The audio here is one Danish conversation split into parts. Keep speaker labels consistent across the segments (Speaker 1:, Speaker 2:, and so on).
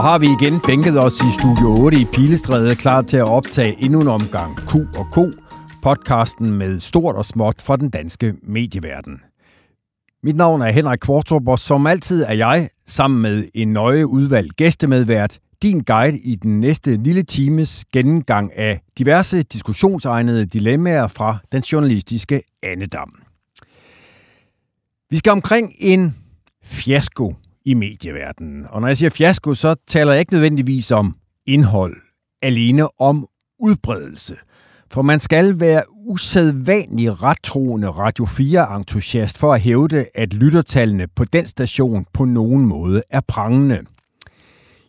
Speaker 1: Så har vi igen bænket os i Studio 8 i Pilestræde, klar til at optage endnu en omgang Q og K, podcasten med stort og småt fra den danske medieverden. Mit navn er Henrik Kvartrup, og som altid er jeg, sammen med en nøje udvalgt gæstemedvært, din guide i den næste lille times gennemgang af diverse diskussionsegnede dilemmaer fra den journalistiske andedam. Vi skal omkring en fiasko i medieverdenen. Og når jeg siger fiasko, så taler jeg ikke nødvendigvis om indhold, alene om udbredelse. For man skal være usædvanlig rettroende Radio 4-entusiast for at hævde, at lyttertallene på den station på nogen måde er prangende.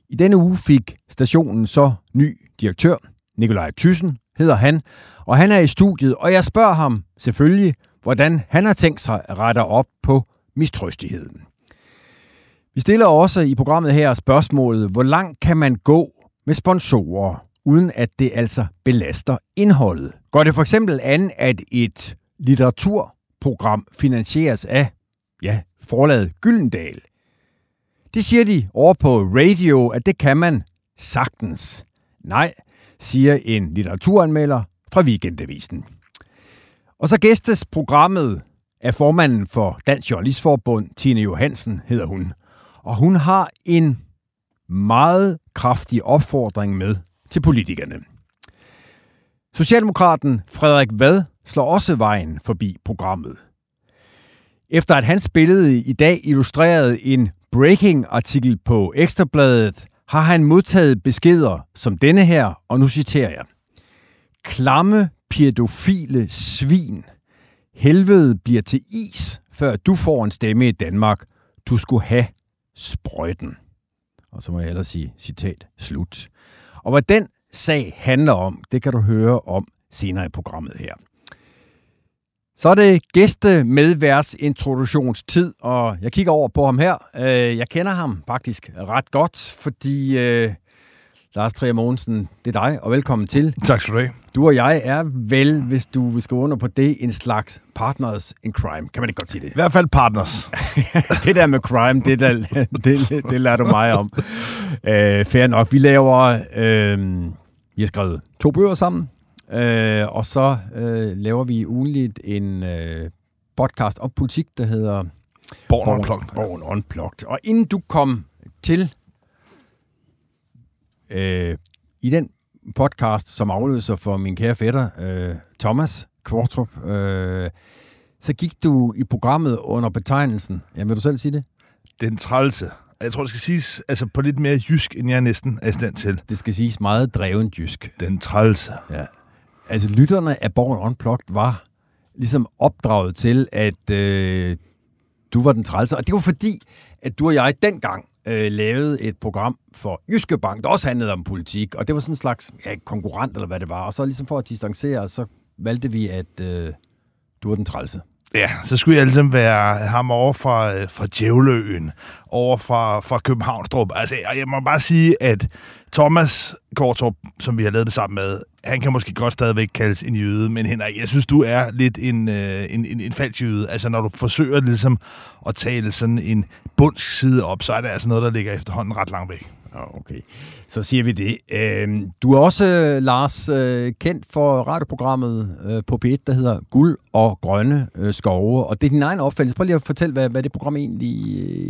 Speaker 1: I denne uge fik stationen så ny direktør. Nikolaj Thyssen hedder han, og han er i studiet, og jeg spørger ham selvfølgelig, hvordan han har tænkt sig at rette op på mistrøstigheden. Vi stiller også i programmet her spørgsmålet, hvor langt kan man gå med sponsorer, uden at det altså belaster indholdet? Går det for eksempel an, at et litteraturprogram finansieres af, ja, forlaget Gyldendal? Det siger de over på radio, at det kan man sagtens. Nej, siger en litteraturanmelder fra Weekendavisen. Og så gæstes programmet af formanden for Dansk Journalistforbund, Tine Johansen hedder hun og hun har en meget kraftig opfordring med til politikerne. Socialdemokraten Frederik Vad slår også vejen forbi programmet. Efter at hans billede i dag illustrerede en breaking-artikel på Ekstrabladet, har han modtaget beskeder som denne her, og nu citerer jeg. Klamme, pædofile svin. Helvede bliver til is, før du får en stemme i Danmark. Du skulle have sprøjten. Og så må jeg ellers sige citat slut. Og hvad den sag handler om, det kan du høre om senere i programmet her. Så er det gæste medværts introduktionstid, og jeg kigger over på ham her. Øh, jeg kender ham faktisk ret godt, fordi øh, Lars Trier Mogensen, det er dig, og velkommen til.
Speaker 2: Tak skal du have.
Speaker 1: Du og jeg er vel, hvis du vil skrive under på det, en slags partners in crime. Kan man ikke godt sige det?
Speaker 2: I hvert fald partners.
Speaker 1: det der med crime, det, der, det, det lærer du mig om. Øh, fair nok. Vi laver... Øh, vi har skrevet to bøger sammen, øh, og så øh, laver vi ugenligt en øh, podcast om politik, der hedder...
Speaker 2: Born Unplugged.
Speaker 1: Born Unplugged. Og inden du kom til øh, i den podcast, som afløser for min kære fætter, øh, Thomas Kvartrup, øh, så gik du i programmet under betegnelsen, ja, vil du selv sige det?
Speaker 2: Den trælse. Jeg tror, det skal siges altså på lidt mere jysk, end jeg næsten er i stand til.
Speaker 1: Det skal siges meget dreven jysk.
Speaker 2: Den trælse.
Speaker 1: Ja. Altså, lytterne af Born Unplugged var ligesom opdraget til, at øh, du var den trælse. Og det var fordi, at du og jeg dengang øh, lavede et program for Jyske Bank, der også handlede om politik, og det var sådan en slags ja, konkurrent, eller hvad det var. Og så ligesom for at distancere, så valgte vi, at øh, du var den trælse.
Speaker 2: Ja, så skulle jeg ligesom være ham over fra, øh, fra Djævløen, over fra, fra Københavnstrup. Altså, jeg må bare sige, at Thomas Kortrup, som vi har lavet det sammen med, han kan måske godt stadigvæk kaldes en jøde, men Henrik, jeg synes, du er lidt en, øh, en, en, en falsk jøde. Altså, når du forsøger ligesom at tale sådan en bundsk side op, så er det altså noget, der ligger efterhånden ret langt væk.
Speaker 1: Okay, så siger vi det. Øhm, du er også, øh, Lars, øh, kendt for radioprogrammet øh, på P1, der hedder Guld og Grønne Skove, og det er din egen opfattelse. Prøv lige at fortælle, hvad, hvad det program egentlig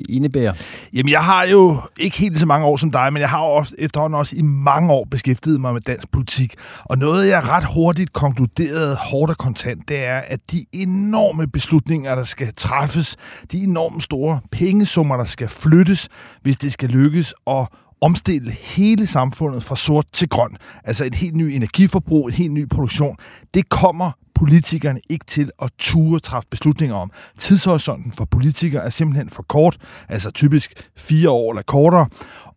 Speaker 1: indebærer.
Speaker 2: Jamen, jeg har jo ikke helt så mange år som dig, men jeg har jo efterhånden også i mange år beskæftiget mig med dansk politik. Og noget, jeg ret hurtigt konkluderede hårdt og kontant, det er, at de enorme beslutninger, der skal træffes, de enormt store pengesummer, der skal flyttes, hvis det skal lykkes at omstille hele samfundet fra sort til grøn. Altså et helt ny energiforbrug, en helt ny produktion. Det kommer politikerne ikke til at ture træffe beslutninger om. Tidshorisonten for politikere er simpelthen for kort, altså typisk fire år eller kortere.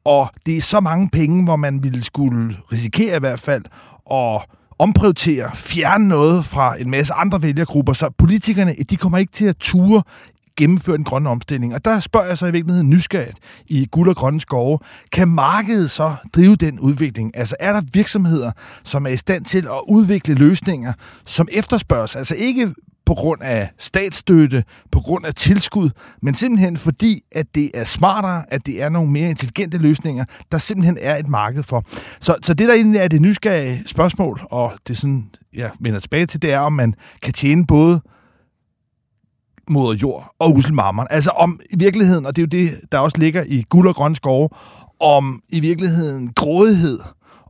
Speaker 2: Og det er så mange penge, hvor man ville skulle risikere i hvert fald at omprioritere, fjerne noget fra en masse andre vælgergrupper, så politikerne de kommer ikke til at ture gennemføre den grønne omstilling. Og der spørger jeg så i virkeligheden nysgerrigt i guld og grønne skove. Kan markedet så drive den udvikling? Altså er der virksomheder, som er i stand til at udvikle løsninger, som efterspørges? Altså ikke på grund af statsstøtte, på grund af tilskud, men simpelthen fordi, at det er smartere, at det er nogle mere intelligente løsninger, der simpelthen er et marked for. Så, så det, der egentlig er det nysgerrige spørgsmål, og det sådan, jeg vender tilbage til, det er, om man kan tjene både moder jord og uselmarmeren. Altså om i virkeligheden, og det er jo det, der også ligger i guld og grøn skove, om i virkeligheden grådighed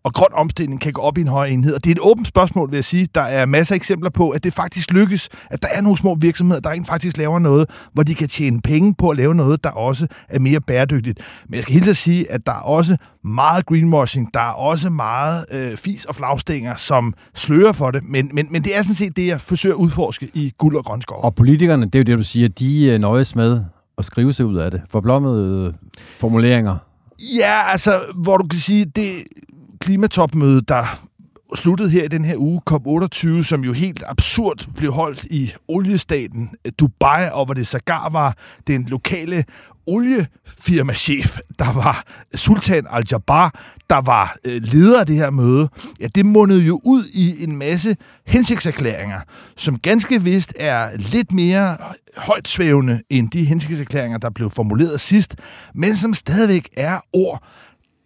Speaker 2: og grøn omstilling kan gå op i en højere enhed. Og det er et åbent spørgsmål, vil jeg sige. Der er masser af eksempler på, at det faktisk lykkes, at der er nogle små virksomheder, der rent faktisk laver noget, hvor de kan tjene penge på at lave noget, der også er mere bæredygtigt. Men jeg skal helt at sige, at der er også meget greenwashing, der er også meget øh, fis og flagstænger, som slører for det, men, men, men det er sådan set det, jeg forsøger at udforske i guld og grøn skov.
Speaker 1: Og politikerne, det er jo det, du siger, de øh, nøjes med at skrive sig ud af det. Forblommede øh, formuleringer.
Speaker 2: Ja, altså, hvor du kan sige, det, klimatopmøde, der sluttede her i den her uge, COP28, som jo helt absurd blev holdt i oliestaten øh, Dubai, og hvor det sågar var den lokale oliefirmachef, der var Sultan Al-Jabbar, der var øh, leder af det her møde, ja, det mundede jo ud i en masse hensigtserklæringer, som ganske vist er lidt mere højt svævende end de hensigtserklæringer, der blev formuleret sidst, men som stadigvæk er ord,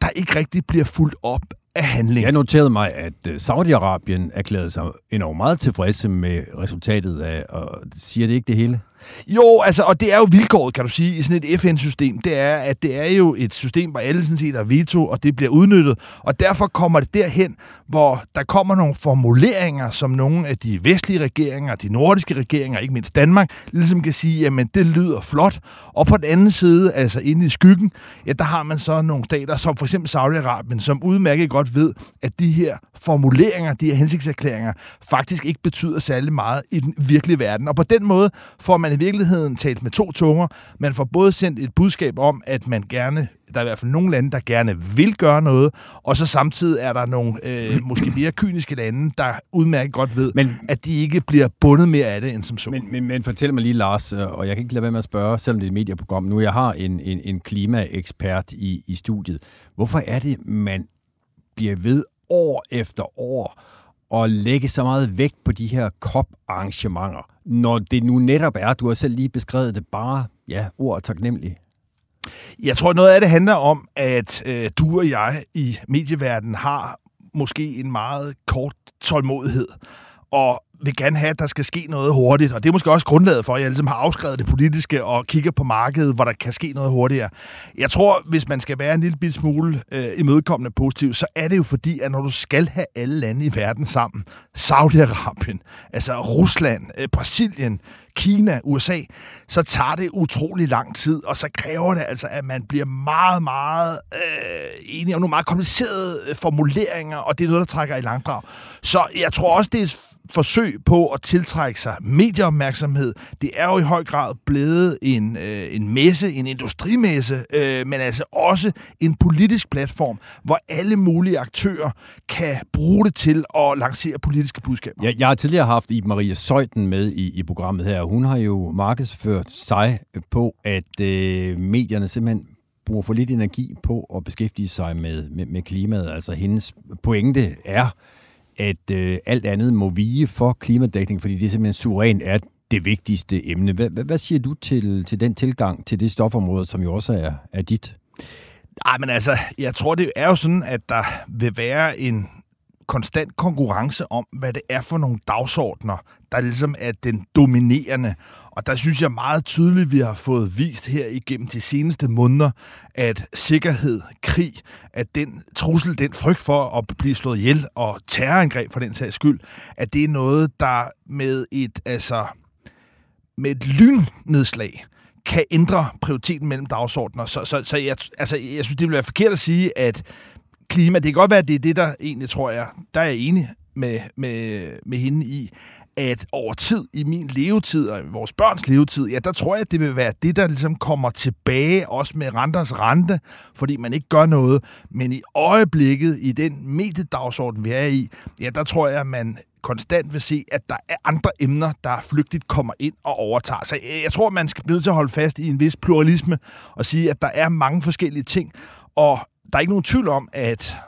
Speaker 2: der ikke rigtig bliver fuldt op af handling.
Speaker 1: Jeg noterede mig, at øh, Saudi-Arabien erklærede sig enormt meget tilfredse med resultatet af, og siger det ikke det hele?
Speaker 2: Jo, altså, og det er jo vilkåret, kan du sige, i sådan et FN-system. Det er, at det er jo et system, hvor alle sådan set er veto, og det bliver udnyttet. Og derfor kommer det derhen, hvor der kommer nogle formuleringer, som nogle af de vestlige regeringer, de nordiske regeringer, ikke mindst Danmark, ligesom kan sige, jamen det lyder flot. Og på den anden side, altså inde i skyggen, ja, der har man så nogle stater, som for eksempel Saudi-Arabien, som udmærket godt ved, at de her formuleringer, de her hensigtserklæringer, faktisk ikke betyder særlig meget i den virkelige verden. Og på den måde får man i virkeligheden talt med to tunger. Man får både sendt et budskab om, at man gerne der er i hvert fald nogle lande, der gerne vil gøre noget, og så samtidig er der nogle øh, måske mere kyniske lande, der udmærket godt ved, men, at de ikke bliver bundet mere af det end som så.
Speaker 1: Men, men, men fortæl mig lige, Lars, øh, og jeg kan ikke lade være med at spørge, selvom det er et medieprogram, nu jeg har en, en, en klimaekspert i, i studiet. Hvorfor er det, man bliver ved år efter år at lægge så meget vægt på de her COP-arrangementer, når det nu netop er, du har selv lige beskrevet det, bare ja, ord og taknemmelig?
Speaker 2: Jeg tror, noget af det handler om, at øh, du og jeg i medieverdenen har måske en meget kort tålmodighed. Og vil gerne have, at der skal ske noget hurtigt. Og det er måske også grundlaget for, at jeg ligesom har afskrevet det politiske og kigger på markedet, hvor der kan ske noget hurtigere. Jeg tror, hvis man skal være en lille smule øh, imødekommende positiv, så er det jo fordi, at når du skal have alle lande i verden sammen, Saudi-Arabien, altså Rusland, øh, Brasilien, Kina, USA, så tager det utrolig lang tid, og så kræver det altså, at man bliver meget, meget øh, enige om nogle meget komplicerede øh, formuleringer, og det er noget, der trækker i langdrag. Så jeg tror også, det er forsøg på at tiltrække sig medieopmærksomhed. Det er jo i høj grad blevet en, øh, en messe, en industrimesse, øh, men altså også en politisk platform, hvor alle mulige aktører kan bruge det til at lancere politiske budskaber.
Speaker 1: Ja, jeg har tidligere haft i Maria Søjden med i, i programmet her, hun har jo markedsført sig på, at øh, medierne simpelthen bruger for lidt energi på at beskæftige sig med, med, med klimaet. Altså hendes pointe er, at øh, alt andet må vige for klimadækning, fordi det simpelthen suverænt er det vigtigste emne. Hvad, hvad, hvad siger du til, til den tilgang til det stofområde, som jo også er, er dit?
Speaker 2: Nej, men altså, jeg tror, det er jo sådan, at der vil være en konstant konkurrence om, hvad det er for nogle dagsordner, der ligesom er den dominerende. Og der synes jeg meget tydeligt, vi har fået vist her igennem de seneste måneder, at sikkerhed, krig, at den trussel, den frygt for at blive slået ihjel og terrorangreb for den sags skyld, at det er noget, der med et, altså, med et lynnedslag kan ændre prioriteten mellem dagsordner. Så, så, så jeg, altså, jeg synes, det ville være forkert at sige, at klima, det kan godt være, at det er det, der egentlig tror jeg, der er jeg enig med, med, med hende i, at over tid, i min levetid og i vores børns levetid, ja, der tror jeg, at det vil være det, der ligesom kommer tilbage, også med renters rente, fordi man ikke gør noget. Men i øjeblikket, i den mediedagsorden, vi er i, ja, der tror jeg, at man konstant vil se, at der er andre emner, der flygtigt kommer ind og overtager. Så jeg tror, man skal blive nødt til at holde fast i en vis pluralisme og sige, at der er mange forskellige ting, og der er ikke nogen tvivl om, at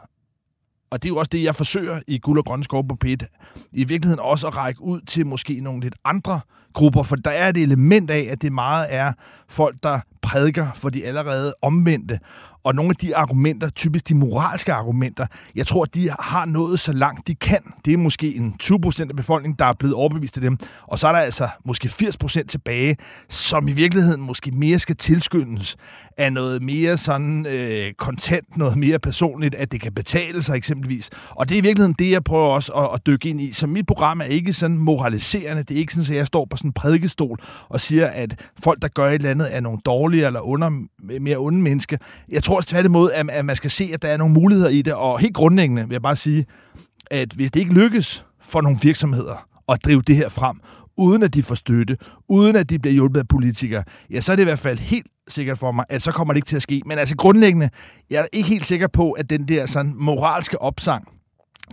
Speaker 2: og det er jo også det, jeg forsøger i Guld og Grønne Skov på Pit, i virkeligheden også at række ud til måske nogle lidt andre grupper, for der er et element af, at det meget er folk, der prædiker for de allerede omvendte, og nogle af de argumenter, typisk de moralske argumenter, jeg tror, de har nået så langt de kan. Det er måske en 20 procent af befolkningen, der er blevet overbevist af dem. Og så er der altså måske 80 procent tilbage, som i virkeligheden måske mere skal tilskyndes af noget mere sådan øh, kontant, noget mere personligt, at det kan betale sig eksempelvis. Og det er i virkeligheden det, jeg prøver også at, at dykke ind i. Så mit program er ikke sådan moraliserende. Det er ikke sådan, at jeg står på sådan en prædikestol og siger, at folk, der gør et eller andet, er nogle dårlige eller under, mere onde mennesker. Jeg tror tværtimod, at, at man skal se, at der er nogle muligheder i det. Og helt grundlæggende vil jeg bare sige, at hvis det ikke lykkes for nogle virksomheder at drive det her frem, uden at de får støtte, uden at de bliver hjulpet af politikere, ja, så er det i hvert fald helt sikkert for mig, at så kommer det ikke til at ske. Men altså grundlæggende, jeg er ikke helt sikker på, at den der sådan moralske opsang,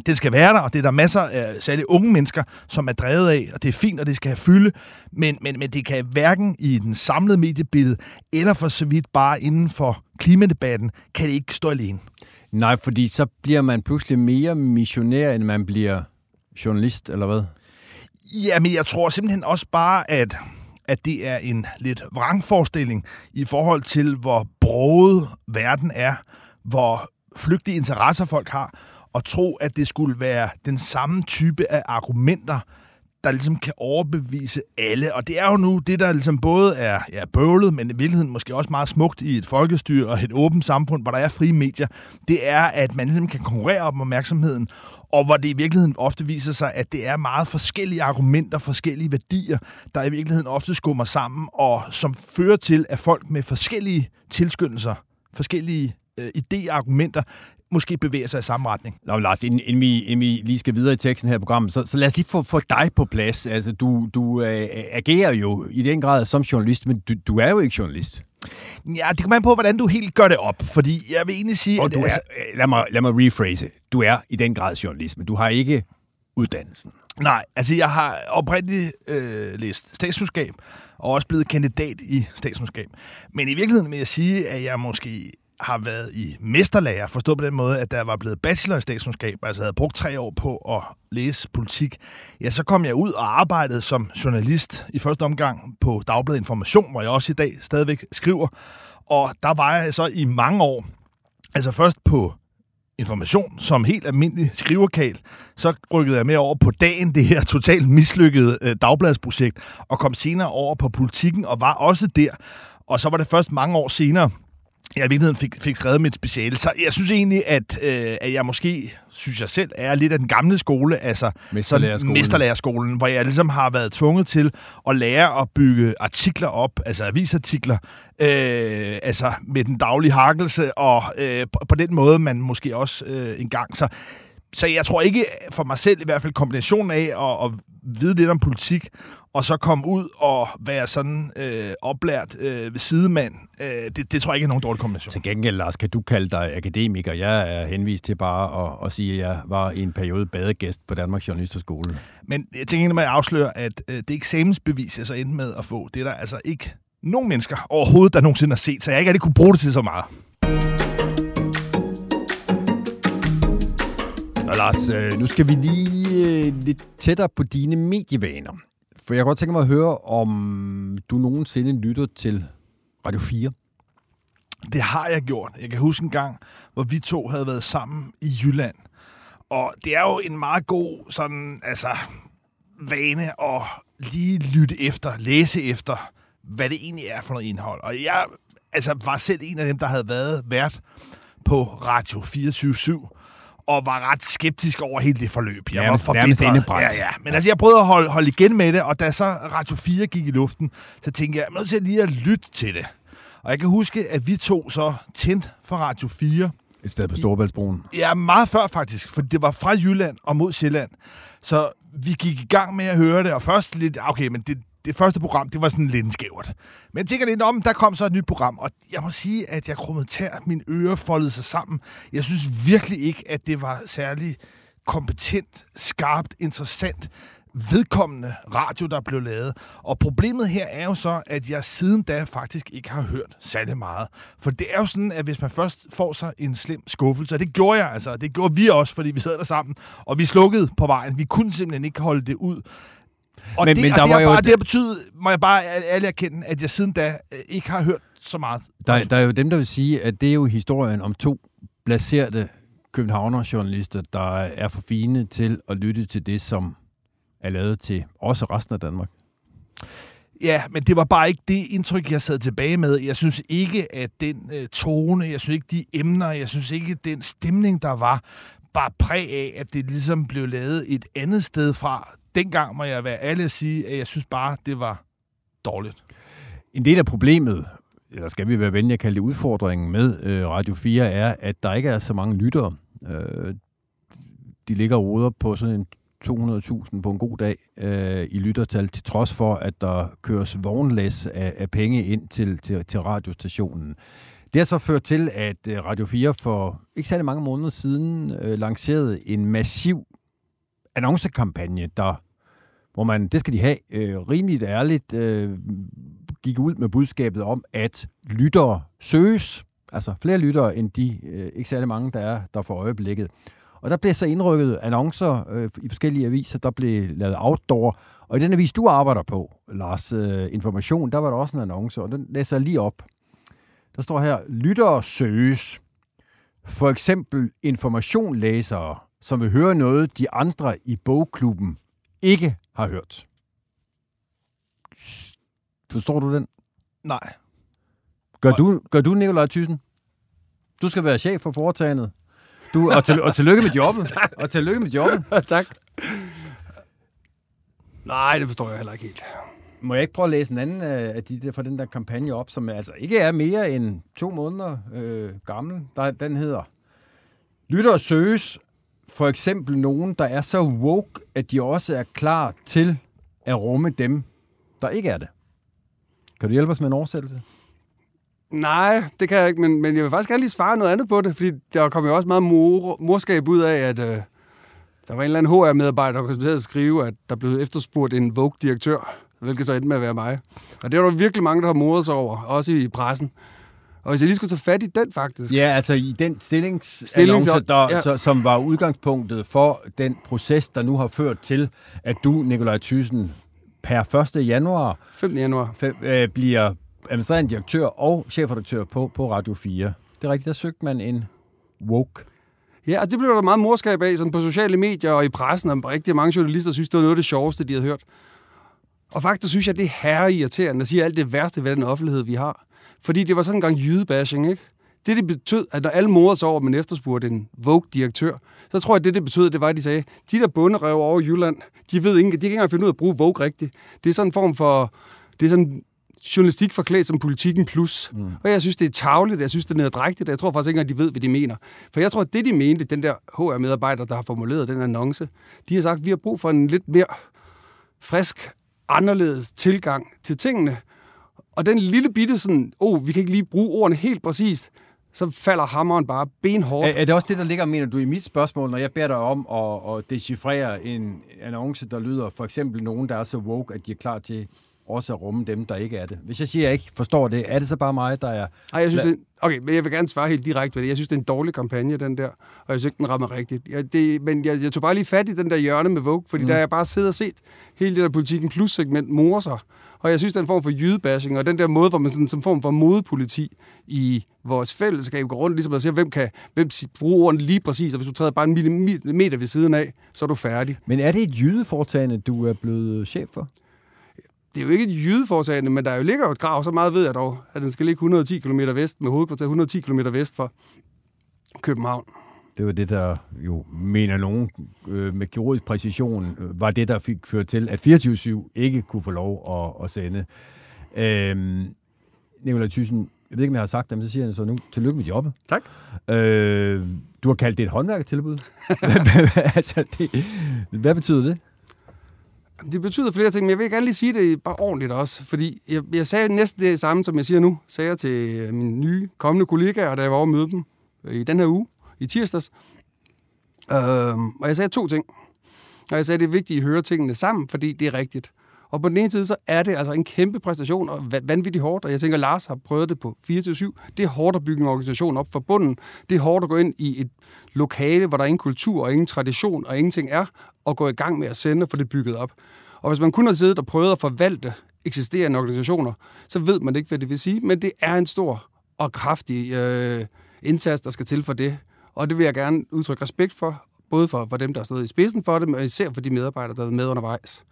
Speaker 2: den skal være der, og det er der masser af særligt unge mennesker, som er drevet af, og det er fint, og det skal have fylde, men, men, men det kan hverken i den samlede mediebillede, eller for så vidt bare inden for klimadebatten, kan det ikke stå alene.
Speaker 1: Nej, fordi så bliver man pludselig mere missionær, end man bliver journalist, eller hvad?
Speaker 2: Ja, men jeg tror simpelthen også bare, at, at det er en lidt vrangforestilling i forhold til, hvor broet verden er, hvor flygtige interesser folk har, og tro, at det skulle være den samme type af argumenter, der ligesom kan overbevise alle. Og det er jo nu det, der ligesom både er ja, bøvlet, men i virkeligheden måske også meget smukt i et folkestyre og et åbent samfund, hvor der er frie medier, det er, at man ligesom kan konkurrere om opmærksomheden, og hvor det i virkeligheden ofte viser sig, at det er meget forskellige argumenter, forskellige værdier, der i virkeligheden ofte skummer sammen, og som fører til, at folk med forskellige tilskyndelser, forskellige øh, idéer og argumenter, måske bevæger sig i samme retning.
Speaker 1: Nå, Lars, inden, inden, vi, inden vi lige skal videre i teksten her i programmet, så, så lad os lige få, få dig på plads. Altså, du, du øh, agerer jo i den grad som journalist, men du, du er jo ikke journalist.
Speaker 2: Ja, det kommer an på, hvordan du helt gør det op, fordi jeg vil egentlig sige...
Speaker 1: Og
Speaker 2: at,
Speaker 1: du er,
Speaker 2: altså,
Speaker 1: lad, mig, lad mig rephrase. Du er i den grad journalist, men du har ikke uddannelsen.
Speaker 2: Nej, altså jeg har oprindeligt øh, læst statskundskab, og også blevet kandidat i statskundskab. Men i virkeligheden vil jeg sige, at jeg måske har været i mesterlærer, forstået på den måde, at der var blevet bachelor i statskundskab, altså havde brugt tre år på at læse politik, ja, så kom jeg ud og arbejdede som journalist i første omgang på Dagbladet Information, hvor jeg også i dag stadigvæk skriver. Og der var jeg så i mange år, altså først på information som helt almindelig skriverkal, så rykkede jeg med over på dagen det her totalt mislykkede øh, dagbladsprojekt, og kom senere over på politikken og var også der. Og så var det først mange år senere, jeg i virkeligheden fik, fik skrevet mit speciale. Så jeg synes egentlig, at, øh, at jeg måske, synes jeg selv, er lidt af den gamle skole, altså
Speaker 1: Mesterlærerskolen.
Speaker 2: mesterlærerskolen, hvor jeg ligesom har været tvunget til at lære at bygge artikler op, altså avisartikler, øh, altså med den daglige hakkelse, og øh, på, på den måde, man måske også øh, engang. Så, så jeg tror ikke for mig selv i hvert fald kombinationen af at, at vide lidt om politik, og så komme ud og være sådan øh, oplært øh, ved sidemand, øh, det, det tror jeg ikke er nogen dårlig kombination.
Speaker 1: Til gengæld, Lars, kan du kalde dig akademiker. Jeg er henvist til bare at, at sige, at jeg var i en periode badegæst på Danmarks Journalisterskole.
Speaker 2: Men jeg tænker egentlig, at jeg afslører, at øh, det eksamensbevis, jeg så endte med at få, det er der altså ikke nogen mennesker overhovedet, der nogensinde har set, så jeg ikke rigtig kunne bruge det til så meget.
Speaker 1: Nå, Lars, øh, nu skal vi lige øh, lidt tættere på dine medievaner. For jeg kan godt tænke mig at høre, om du nogensinde lytter til Radio 4.
Speaker 2: Det har jeg gjort. Jeg kan huske en gang, hvor vi to havde været sammen i Jylland. Og det er jo en meget god sådan, altså, vane at lige lytte efter, læse efter, hvad det egentlig er for noget indhold. Og jeg altså, var selv en af dem, der havde været vært på Radio 24 og var ret skeptisk over hele det forløb. Jeg
Speaker 1: Nærmest-
Speaker 2: var forbitret. Ja, ja. Men altså, jeg prøvede at holde, holde igen med det, og da så Radio 4 gik i luften, så tænkte jeg, jeg er nødt til lige at lytte til det. Og jeg kan huske, at vi to så tændte for Radio 4.
Speaker 1: Et sted på Storebæltsbroen.
Speaker 2: Ja, meget før faktisk, for det var fra Jylland og mod Sjælland. Så vi gik i gang med at høre det, og først lidt, okay, men det, det første program, det var sådan lidt skævert. Men jeg tænker lidt om, der kom så et nyt program, og jeg må sige, at jeg krummede tær, mine ører foldede sig sammen. Jeg synes virkelig ikke, at det var særlig kompetent, skarpt, interessant vedkommende radio, der blev lavet. Og problemet her er jo så, at jeg siden da faktisk ikke har hørt særlig meget. For det er jo sådan, at hvis man først får sig en slem skuffelse, og det gjorde jeg altså, det gjorde vi også, fordi vi sad der sammen, og vi slukkede på vejen. Vi kunne simpelthen ikke holde det ud. Og men, det, men der og det, var jo bare, det har betydet, må jeg bare alle erkende, at jeg siden da øh, ikke har hørt så meget.
Speaker 1: Der, der er jo dem, der vil sige, at det er jo historien om to blaserte københavner-journalister, der er for fine til at lytte til det, som er lavet til også resten af Danmark.
Speaker 2: Ja, men det var bare ikke det indtryk, jeg sad tilbage med. Jeg synes ikke, at den øh, tone, jeg synes ikke de emner, jeg synes ikke, den stemning, der var, bare præg af, at det ligesom blev lavet et andet sted fra. Dengang må jeg være ærlig at sige, at jeg synes bare, det var dårligt.
Speaker 1: En del af problemet, eller skal vi være venlige at kalde det udfordringen med øh, Radio 4, er, at der ikke er så mange lyttere. Øh, de ligger og roder på sådan en 200.000 på en god dag øh, i lyttertal, til trods for, at der køres vognlæs af, af penge ind til, til, til radiostationen. Det har så ført til, at øh, Radio 4 for ikke særlig mange måneder siden øh, lancerede en massiv annoncekampagne, der, hvor man, det skal de have, øh, rimeligt ærligt øh, gik ud med budskabet om, at lyttere søges, altså flere lyttere end de øh, ikke særlig mange, der er der for øjeblikket. Og der blev så indrykket annoncer øh, i forskellige aviser, der blev lavet outdoor. Og i den avis, du arbejder på, Lars øh, Information, der var der også en annonce, og den læser jeg lige op. Der står her, lyttere søges. For eksempel informationlæsere, som vil høre noget, de andre i bogklubben ikke har hørt. Forstår du den?
Speaker 2: Nej.
Speaker 1: Gør du, gør du Nikolaj Thyssen? Du skal være chef for foretagendet. Du, og, til, og tillykke med jobbet. og tillykke med jobbet.
Speaker 3: tak. Nej, det forstår jeg heller ikke helt.
Speaker 1: Må jeg ikke prøve at læse en anden af de der, fra den der kampagne op, som altså ikke er mere end to måneder øh, gammel. Der, den hedder Lytter søges for eksempel nogen, der er så woke, at de også er klar til at rumme dem, der ikke er det. Kan du hjælpe os med en oversættelse?
Speaker 3: Nej, det kan jeg ikke, men, men jeg vil faktisk gerne lige svare noget andet på det, fordi der kom jo også meget mor, morskab ud af, at øh, der var en eller anden HR-medarbejder, der kunne skrive, at der blev efterspurgt en Vogue-direktør, hvilket så endte med at være mig. Og det var der virkelig mange, der har moret sig over, også i pressen. Og hvis jeg lige skulle tage fat i den, faktisk.
Speaker 1: Ja, altså i den stillingsannonce, der, ja. så, som var udgangspunktet for den proces, der nu har ført til, at du, Nikolaj Thyssen, per 1. januar,
Speaker 3: 5. januar.
Speaker 1: Fem, øh, bliver administrerende direktør og chefredaktør på, på Radio 4. Det er rigtigt, der søgte man en woke.
Speaker 3: Ja, og det blev der meget morskab af sådan på sociale medier og i pressen, og rigtig mange journalister synes, det var noget af det sjoveste, de havde hørt. Og faktisk synes jeg, det er herre irriterende at sige alt det værste ved den offentlighed, vi har. Fordi det var sådan en gang jydebashing, ikke? Det, det betød, at når alle morede sig over, at man efterspurgte en Vogue-direktør, så tror jeg, at det, det betød, det var, at de sagde, de der bunderev over Jylland, de ved ikke, de kan ikke engang finde ud af at bruge Vogue rigtigt. Det er sådan en form for, det er sådan journalistik forklædt som politikken plus. Mm. Og jeg synes, det er tavligt, jeg synes, det er nederdrægtigt, jeg tror faktisk ikke engang, de ved, hvad de mener. For jeg tror, at det, de mente, den der HR-medarbejder, der har formuleret den annonce, de har sagt, at vi har brug for en lidt mere frisk, anderledes tilgang til tingene. Og den lille bitte sådan, oh, vi kan ikke lige bruge ordene helt præcist, så falder hammeren bare benhårdt.
Speaker 1: Er, er det også det, der ligger, mener du, i mit spørgsmål, når jeg beder dig om at, at decifrere en annonce, der lyder for eksempel nogen, der er så woke, at de er klar til også at rumme dem, der ikke er det. Hvis jeg siger, at jeg ikke forstår det, er det så bare mig, der er...
Speaker 3: Nej, jeg synes, det, okay, men jeg vil gerne svare helt direkte ved det. Jeg synes, det er en dårlig kampagne, den der, og jeg synes ikke, den rammer rigtigt. Jeg, det, men jeg, jeg tog bare lige fat i den der hjørne med Vogue, fordi mm. der jeg bare siddet og set hele det der politikken plus-segment more sig. Og jeg synes, den form for jydebashing, og den der måde, hvor man sådan, som form for modepoliti i vores fællesskab går rundt, ligesom at sige, hvem kan hvem bruge ordene lige præcis, og hvis du træder bare en millimeter ved siden af, så er du færdig.
Speaker 1: Men er det et jydeforetagende, du er blevet chef for?
Speaker 3: det er jo ikke et jydeforsagende, men der jo ligger jo et grav, så meget ved jeg dog, at den skal ligge 110 km vest, med hovedkvarter 110 km vest for København.
Speaker 1: Det var det, der jo mener nogen øh, med kirurgisk præcision, øh, var det, der fik ført til, at 24-7 ikke kunne få lov at, at sende. Øhm, Nicolai Thyssen, jeg ved ikke, om jeg har sagt det, men så siger jeg så nu, tillykke med jobbet.
Speaker 3: Tak.
Speaker 1: Øh, du har kaldt det et håndværkertilbud. altså, det, hvad betyder det?
Speaker 3: Det betyder flere ting, men jeg vil gerne lige sige det bare ordentligt også, fordi jeg, jeg sagde næsten det samme, som jeg siger nu, sagde jeg til øh, mine nye kommende kollegaer, da jeg var over at møde dem øh, i den her uge, i tirsdags. Øhm, og jeg sagde to ting. Og jeg sagde, det er vigtigt, at I hører tingene sammen, fordi det er rigtigt. Og på den ene side, så er det altså en kæmpe præstation og vanvittigt hårdt. Og jeg tænker, Lars har prøvet det på 24-7. Det er hårdt at bygge en organisation op fra bunden. Det er hårdt at gå ind i et lokale, hvor der er ingen kultur og ingen tradition og ingenting er, og gå i gang med at sende for det bygget op. Og hvis man kun har siddet og prøvet at forvalte eksisterende organisationer, så ved man ikke, hvad det vil sige. Men det er en stor og kraftig øh, indsats, der skal til for det. Og det vil jeg gerne udtrykke respekt for, både for, for dem, der har stået i spidsen for det, men især for de medarbejdere, der er med undervejs.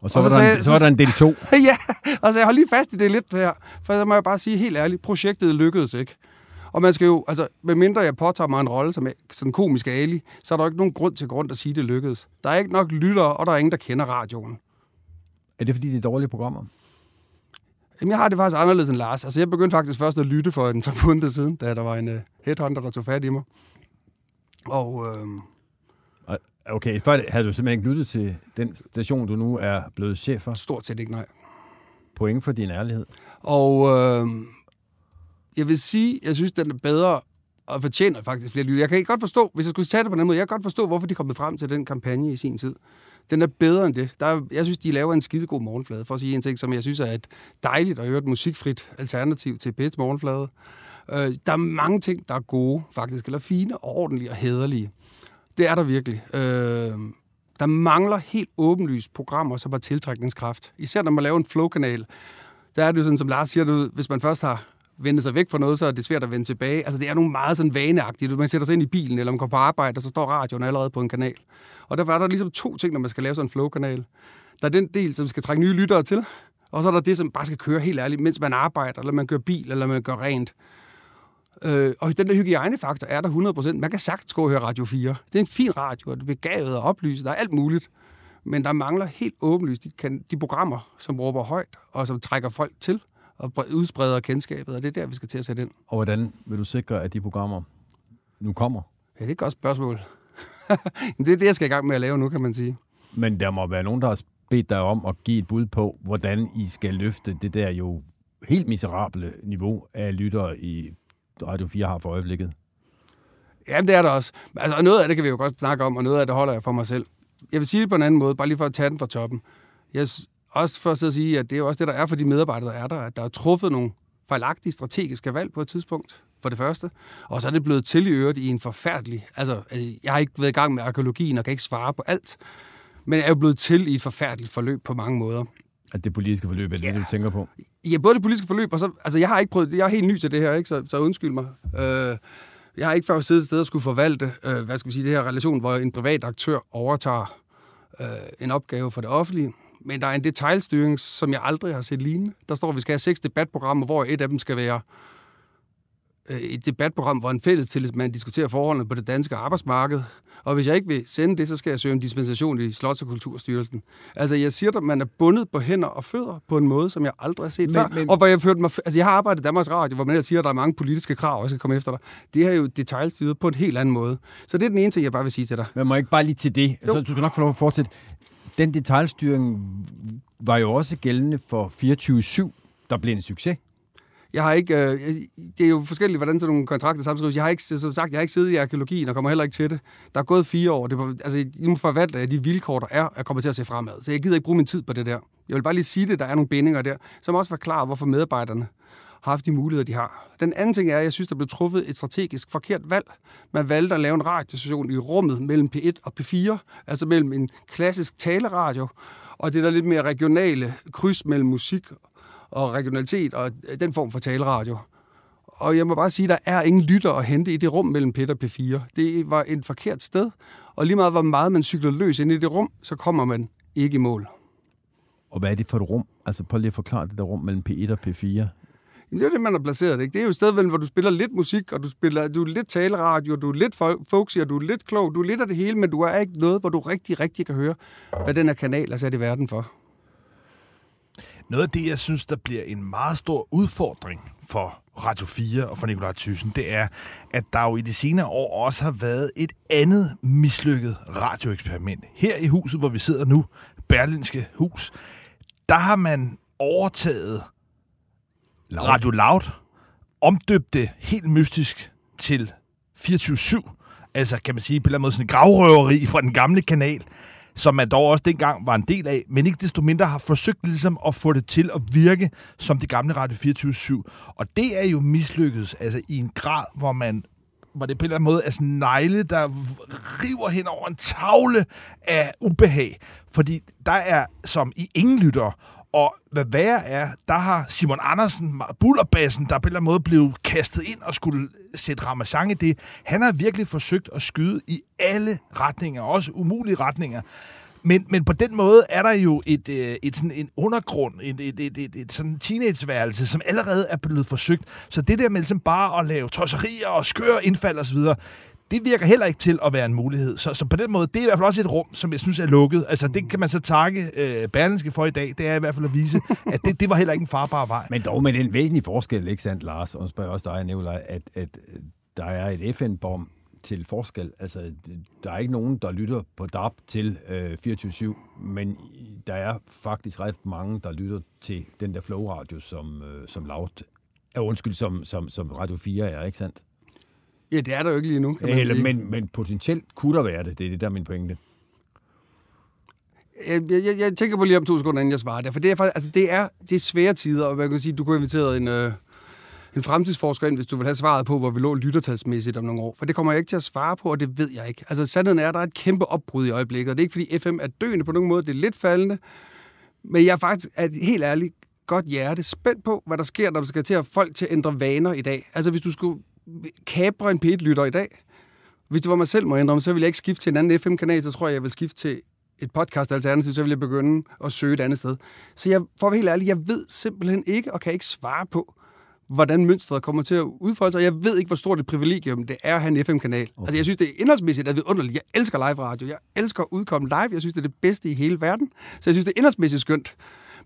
Speaker 1: Og så, og så, var, der en, så var der en del to.
Speaker 3: ja, altså jeg har lige fast i det lidt her, for så må jeg bare sige helt ærligt, projektet lykkedes ikke. Og man skal jo, altså, medmindre jeg påtager mig en rolle som sådan komisk ali, så er der jo ikke nogen grund til grund at sige, at det lykkedes. Der er ikke nok lyttere, og der er ingen, der kender radioen.
Speaker 1: Er det, fordi det er dårlige programmer?
Speaker 3: Jamen, jeg har det faktisk anderledes end Lars. Altså, jeg begyndte faktisk først at lytte for en tre måneder siden, da der var en uh, headhunter, der tog fat i mig. Og... Uh...
Speaker 1: Okay, før havde du simpelthen ikke lyttet til den station, du nu er blevet chef for?
Speaker 3: Stort set ikke, nej.
Speaker 1: Point for din ærlighed.
Speaker 3: Og uh, jeg vil sige, jeg synes, den er bedre og fortjener faktisk flere lytter. Jeg kan ikke godt forstå, hvis jeg skulle tage det på den måde, jeg kan godt forstå, hvorfor de kom frem til den kampagne i sin tid. Den er bedre end det. Der er, jeg synes, de laver en skidegod morgenflade, for at sige en ting, som jeg synes er et dejligt og et musikfrit alternativ til Pets morgenflade. Øh, der er mange ting, der er gode, faktisk, eller fine og ordentlige og hederlige. Det er der virkelig. Øh, der mangler helt åbenlyst programmer, som har tiltrækningskraft. Især når man laver en flow-kanal. Der er det jo sådan, som Lars siger, hvis man først har vende sig væk fra noget, så er det svært at vende tilbage. Altså, det er nogle meget sådan vaneagtige. Man sætter sig ind i bilen, eller man går på arbejde, og så står radioen allerede på en kanal. Og derfor er der ligesom to ting, når man skal lave sådan en flow-kanal. Der er den del, som skal trække nye lyttere til, og så er der det, som bare skal køre helt ærligt, mens man arbejder, eller man kører bil, eller man gør rent. Øh, og den der hygiejnefaktor er der 100%. Man kan sagtens gå og høre Radio 4. Det er en fin radio, og det er begavet og oplyst. Der er alt muligt. Men der mangler helt åbenlyst de, kan, de programmer, som råber højt, og som trækker folk til og udspreder kendskabet, og det er der, vi skal til at sætte ind.
Speaker 1: Og hvordan vil du sikre, at de programmer nu kommer?
Speaker 3: Ja, det er et godt spørgsmål. det er det, jeg skal i gang med at lave nu, kan man sige.
Speaker 1: Men der må være nogen, der har bedt dig om at give et bud på, hvordan I skal løfte det der jo helt miserable niveau af lyttere i Radio 4 har for øjeblikket.
Speaker 3: Jamen, det er der også. Altså, noget af det kan vi jo godt snakke om, og noget af det holder jeg for mig selv. Jeg vil sige det på en anden måde, bare lige for at tage den fra toppen. Jeg, også for at sige, at det er også det, der er for de medarbejdere, der er der, at der er truffet nogle fejlagtige strategiske valg på et tidspunkt, for det første. Og så er det blevet til i en forfærdelig... Altså, jeg har ikke været i gang med arkeologien og kan ikke svare på alt, men er jo blevet til i et forfærdeligt forløb på mange måder.
Speaker 1: At det politiske forløb er det, ja. du tænker på?
Speaker 3: Ja, både det politiske forløb, og så... Altså, jeg har ikke prøvet... Jeg er helt ny til det her, ikke? Så, så undskyld mig. Øh, jeg har ikke før siddet et sted og skulle forvalte, øh, hvad skal vi sige, det her relation, hvor en privat aktør overtager øh, en opgave for det offentlige men der er en detaljstyring, som jeg aldrig har set lignende. Der står, at vi skal have seks debatprogrammer, hvor et af dem skal være øh, et debatprogram, hvor en fælles tillidsmand diskuterer forholdene på det danske arbejdsmarked. Og hvis jeg ikke vil sende det, så skal jeg søge en dispensation i Slots- og Kulturstyrelsen. Altså, jeg siger at man er bundet på hænder og fødder på en måde, som jeg aldrig har set men, før. Men... Og hvor jeg, ført mig, altså, jeg har arbejdet i Danmarks Radio, hvor man siger, at der er mange politiske krav, og skal komme efter dig. Det er jo detaljstyret på en helt anden måde. Så det er den ene ting, jeg bare vil sige til dig.
Speaker 1: Men må jeg ikke bare lige til det? Altså, du skal nok få lov at fortsætte den detaljstyring var jo også gældende for 24-7, der blev en succes.
Speaker 3: Jeg har ikke, øh, det er jo forskelligt, hvordan sådan nogle kontrakter samskrives. Jeg har ikke, som sagt, jeg har ikke siddet i arkeologien og kommer heller ikke til det. Der er gået fire år. Det altså, nu forvalter jeg de vilkår, der er, er kommer til at se fremad. Så jeg gider ikke bruge min tid på det der. Jeg vil bare lige sige det, der er nogle bindinger der, som også forklarer, hvorfor medarbejderne har haft de muligheder, de har. Den anden ting er, at jeg synes, der blev truffet et strategisk forkert valg. Man valgte at lave en radiostation i rummet mellem P1 og P4, altså mellem en klassisk taleradio og det der lidt mere regionale kryds mellem musik og regionalitet og den form for taleradio. Og jeg må bare sige, at der er ingen lytter at hente i det rum mellem P1 og P4. Det var et forkert sted, og lige meget hvor meget man cykler løs ind i det rum, så kommer man ikke i mål.
Speaker 1: Og hvad er det for et rum? Altså prøv lige at forklare det der rum mellem P1 og P4.
Speaker 3: Jamen, det er det, man har placeret. Ikke? Det er jo et sted, hvor du spiller lidt musik, og du, spiller, du er lidt taleradio, du er lidt folksy, og du er lidt klog, du er lidt af det hele, men du er ikke noget, hvor du rigtig, rigtig kan høre, hvad den her kanal er sat i verden for.
Speaker 2: Noget af det, jeg synes, der bliver en meget stor udfordring for Radio 4 og for Nikolaj Thyssen, det er, at der jo i de senere år også har været et andet mislykket radioeksperiment. Her i huset, hvor vi sidder nu, Berlinske Hus, der har man overtaget
Speaker 1: Loud.
Speaker 2: Radio Loud, omdøbte det helt mystisk til 24-7. Altså, kan man sige, på en eller anden måde sådan en gravrøveri fra den gamle kanal, som man dog også dengang var en del af, men ikke desto mindre har forsøgt ligesom at få det til at virke som det gamle Radio 24-7. Og det er jo mislykkedes, altså i en grad, hvor man hvor det på en eller anden måde altså negle, der river hen over en tavle af ubehag. Fordi der er som i ingen lytter, og hvad værre er, der har Simon Andersen, bullerbassen, der på en eller anden måde blev kastet ind og skulle sætte Ramazan i det. Han har virkelig forsøgt at skyde i alle retninger, også umulige retninger. Men, men på den måde er der jo et, et, et sådan en undergrund, et, et, et, et, et sådan teenageværelse, som allerede er blevet forsøgt. Så det der med ligesom bare at lave tosserier og skøre indfald osv., det virker heller ikke til at være en mulighed. Så, så på den måde, det er i hvert fald også et rum, som jeg synes er lukket. Altså det kan man så takke øh, Berlingske for i dag. Det er i hvert fald at vise, at det, det var heller ikke en farbar vej.
Speaker 1: Men dog med den væsentlige forskel, ikke sandt, Lars? Og spørger også dig, Nicolaj, at, at der er et FN-bom til forskel. Altså, der er ikke nogen, der lytter på DAB til øh, 24-7, men der er faktisk ret mange, der lytter til den der flow-radio, som, øh, som Loud, øh, undskyld, som, som, som Radio 4 er, ikke sandt?
Speaker 3: Ja, det er der jo ikke lige nu, kan man
Speaker 1: Eller,
Speaker 3: sige.
Speaker 1: men, men potentielt kunne der være det. Det er det, der er min pointe.
Speaker 3: Jeg, jeg, jeg tænker på lige om to sekunder, inden jeg svarer der, for det er, faktisk, altså, det er, det er svære tider, og man kan sige, du kunne have inviteret en, øh, en fremtidsforsker ind, hvis du vil have svaret på, hvor vi lå lyttertalsmæssigt om nogle år. For det kommer jeg ikke til at svare på, og det ved jeg ikke. Altså sandheden er, at der er et kæmpe opbrud i øjeblikket, og det er ikke fordi FM er døende på nogen måde, det er lidt faldende, men jeg er faktisk er helt ærligt godt hjerte spændt på, hvad der sker, når man skal til at folk til at ændre vaner i dag. Altså hvis du skulle kabre en P1-lytter i dag, hvis det var mig selv må ændre, så ville jeg ikke skifte til en anden FM-kanal, så tror jeg, jeg vil skifte til et podcast-alternativ, så vil jeg begynde at søge et andet sted. Så jeg, for at være helt ærlig, jeg ved simpelthen ikke, og kan ikke svare på, hvordan mønstret kommer til at udfolde sig. Jeg ved ikke, hvor stort et privilegium det er at have en FM-kanal. Okay. Altså, jeg synes, det er indholdsmæssigt er underligt. Jeg elsker live-radio. Jeg elsker at udkomme live. Jeg synes, det er det bedste i hele verden. Så jeg synes, det er indholdsmæssigt skønt.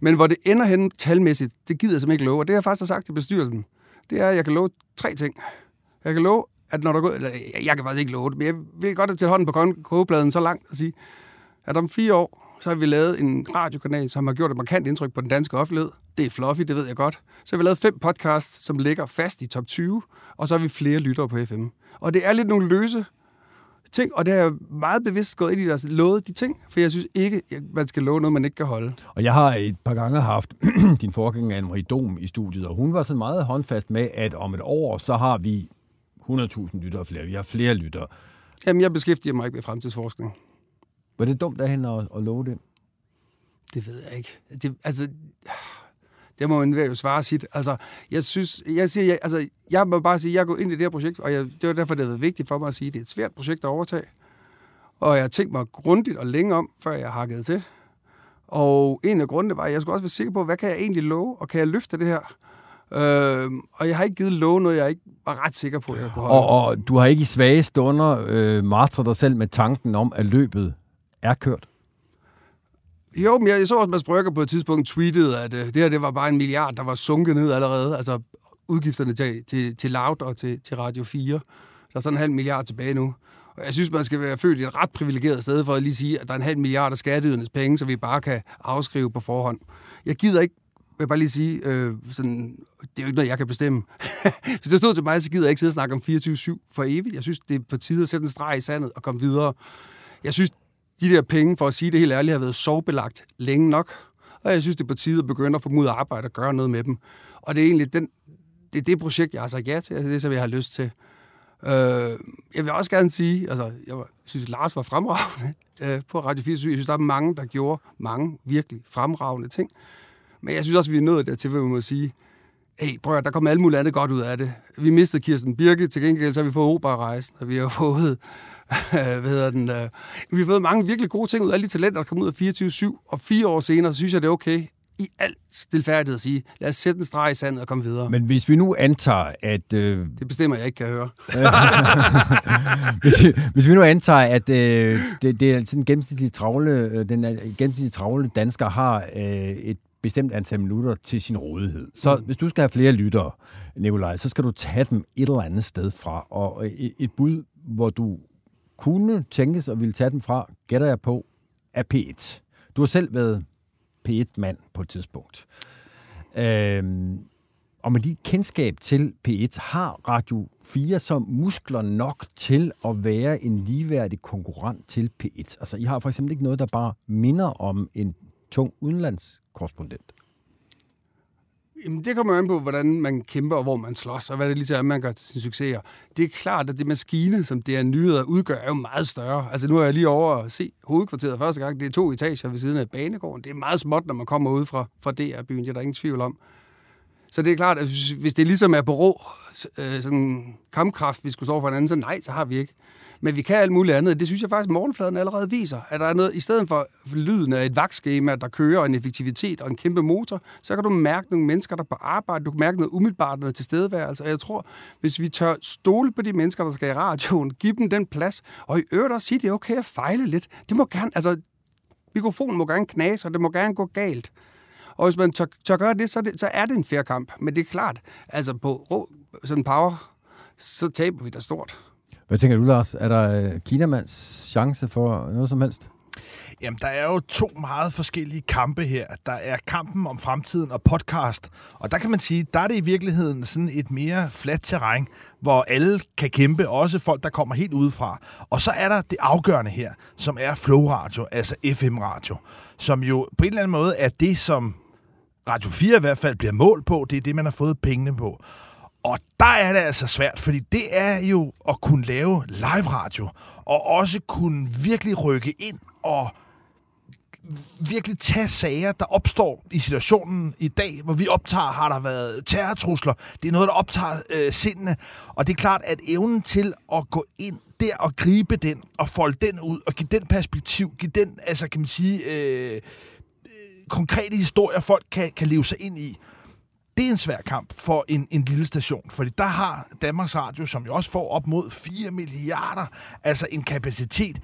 Speaker 3: Men hvor det ender hen talmæssigt, det gider jeg simpelthen ikke love. Og det har jeg faktisk sagt til bestyrelsen. Det er, at jeg kan love tre ting. Jeg kan love, at når der går... Eller, jeg kan faktisk ikke love det, men jeg vil godt til hånden på kogepladen så langt og sige, at om fire år, så har vi lavet en radiokanal, som har gjort et markant indtryk på den danske offentlighed. Det er fluffy, det ved jeg godt. Så har vi lavet fem podcasts, som ligger fast i top 20, og så har vi flere lyttere på FM. Og det er lidt nogle løse ting, og det er jeg meget bevidst gået ind i deres lovet de ting, for jeg synes ikke, at man skal love noget, man ikke kan holde.
Speaker 1: Og jeg har et par gange haft din forgænger Anne-Marie Dom i studiet, og hun var så meget håndfast med, at om et år, så har vi 100.000 lyttere flere. Vi har flere lyttere.
Speaker 3: Jamen, jeg beskæftiger mig ikke med fremtidsforskning.
Speaker 1: Var det dumt af hende at, at love det?
Speaker 3: Det ved jeg ikke. Det, altså, det må man jo svare sit. Altså, jeg synes, jeg siger, jeg, altså, jeg må bare sige, jeg går ind i det her projekt, og jeg, det var derfor, det har været vigtigt for mig at sige, at det er et svært projekt at overtage. Og jeg har tænkt mig grundigt og længe om, før jeg hakkede til. Og en af grundene var, at jeg skulle også være sikker på, hvad kan jeg egentlig love, og kan jeg løfte det her? Øh, og jeg har ikke givet love noget, jeg ikke var ret sikker på, at jeg kunne holde.
Speaker 1: Og, og du har ikke i svage stunder øh, martret dig selv med tanken om, at løbet er kørt?
Speaker 3: Jo, men jeg så også, Mads Brygger på et tidspunkt tweetede, at øh, det her det var bare en milliard, der var sunket ned allerede. Altså udgifterne til, til, til Loud og til, til Radio 4. Der er sådan en halv milliard tilbage nu. Og jeg synes, man skal være født i et ret privilegeret sted for at lige sige, at der er en halv milliard af skatteydernes penge, så vi bare kan afskrive på forhånd. Jeg gider ikke vil jeg bare lige sige, øh, sådan, det er jo ikke noget, jeg kan bestemme. Hvis det stod til mig, så gider jeg ikke sidde og snakke om 24-7 for evigt. Jeg synes, det er på tide at sætte en streg i sandet og komme videre. Jeg synes, de der penge, for at sige det helt ærligt, har været sovbelagt længe nok. Og jeg synes, det er på tide at begynde at få dem ud arbejde og gøre noget med dem. Og det er egentlig den, det, er det projekt, jeg har sagt ja til, altså det, som jeg har lyst til. Øh, jeg vil også gerne sige, altså, jeg synes, Lars var fremragende øh, på Radio 24 Jeg synes, der er mange, der gjorde mange virkelig fremragende ting. Men jeg synes også, vi er nået dertil, hvor vi må sige, hey, prøv at, der kommer alt muligt andet godt ud af det. Vi mistede Kirsten Birke, til gengæld så har vi fået operarejsen, og vi har fået, hvad hedder den, uh, vi har fået mange virkelig gode ting ud af alle de talenter, der kommer ud af 24-7, og fire år senere, så synes jeg, det er okay i alt stilfærdighed at sige, lad os sætte en streg i sandet og komme videre.
Speaker 1: Men hvis vi nu antager, at... Øh,
Speaker 3: det bestemmer jeg ikke, kan jeg høre.
Speaker 1: hvis, vi, hvis vi nu antager, at øh, det, det er sådan en gennemsnitlig travle, øh, den gennemsnitlige travle dansker har øh, et bestemt antal minutter til sin rådighed. Så mm. hvis du skal have flere lyttere, Nikolaj, så skal du tage dem et eller andet sted fra. Og et, et bud, hvor du kunne tænkes og ville tage dem fra, gætter jeg på, er P1. Du har selv været P1-mand på et tidspunkt. Øhm, og med dit kendskab til P1, har Radio 4 som muskler nok til at være en ligeværdig konkurrent til P1? Altså, I har for eksempel ikke noget, der bare minder om en tung udenlandskorrespondent.
Speaker 3: Jamen, det kommer an på, hvordan man kæmper, og hvor man slås, og hvad det lige er, man gør til sin succeser. Det er klart, at det maskine, som det er nyheder udgør, er jo meget større. Altså, nu er jeg lige over at se hovedkvarteret første gang. Det er to etager ved siden af banegården. Det er meget småt, når man kommer ud fra, fra DR-byen. Det er der ingen tvivl om. Så det er klart, at hvis det ligesom er på rå øh, sådan kampkraft, vi skulle stå for en anden, så nej, så har vi ikke. Men vi kan alt muligt andet. Det synes jeg faktisk, at morgenfladen allerede viser. At der er noget, i stedet for lyden af et vagtskema, der kører en effektivitet og en kæmpe motor, så kan du mærke nogle mennesker, der er på arbejde. Du kan mærke noget umiddelbart noget tilstedeværelse. Og jeg tror, hvis vi tør stole på de mennesker, der skal i radioen, give dem den plads, og i øvrigt også sige, det er okay at fejle lidt. Det må gerne, altså, mikrofonen må gerne knase, og det må gerne gå galt. Og hvis man tør, tør gøre det så, det, så er det en fair kamp. Men det er klart, altså på rå, sådan power, så taber vi da stort.
Speaker 1: Hvad tænker du, Lars? Er der øh, Kinamands chance for noget som helst?
Speaker 2: Jamen, der er jo to meget forskellige kampe her. Der er kampen om fremtiden og podcast. Og der kan man sige, der er det i virkeligheden sådan et mere fladt terræn, hvor alle kan kæmpe, også folk, der kommer helt udefra. Og så er der det afgørende her, som er Flow Radio, altså FM-radio, som jo på en eller anden måde er det, som Radio 4 i hvert fald bliver målt på. Det er det, man har fået pengene på. Og der er det altså svært, fordi det er jo at kunne lave live radio, og også kunne virkelig rykke ind og virkelig tage sager, der opstår i situationen i dag, hvor vi optager, har der været terrortrusler. Det er noget, der optager øh, sindene. Og det er klart, at evnen til at gå ind der og gribe den, og folde den ud, og give den perspektiv, give den, altså kan man sige, øh, øh konkrete historier, folk kan, kan leve sig ind i, det er en svær kamp for en, en lille station, fordi der har Danmarks Radio, som jo også får op mod 4 milliarder, altså en kapacitet.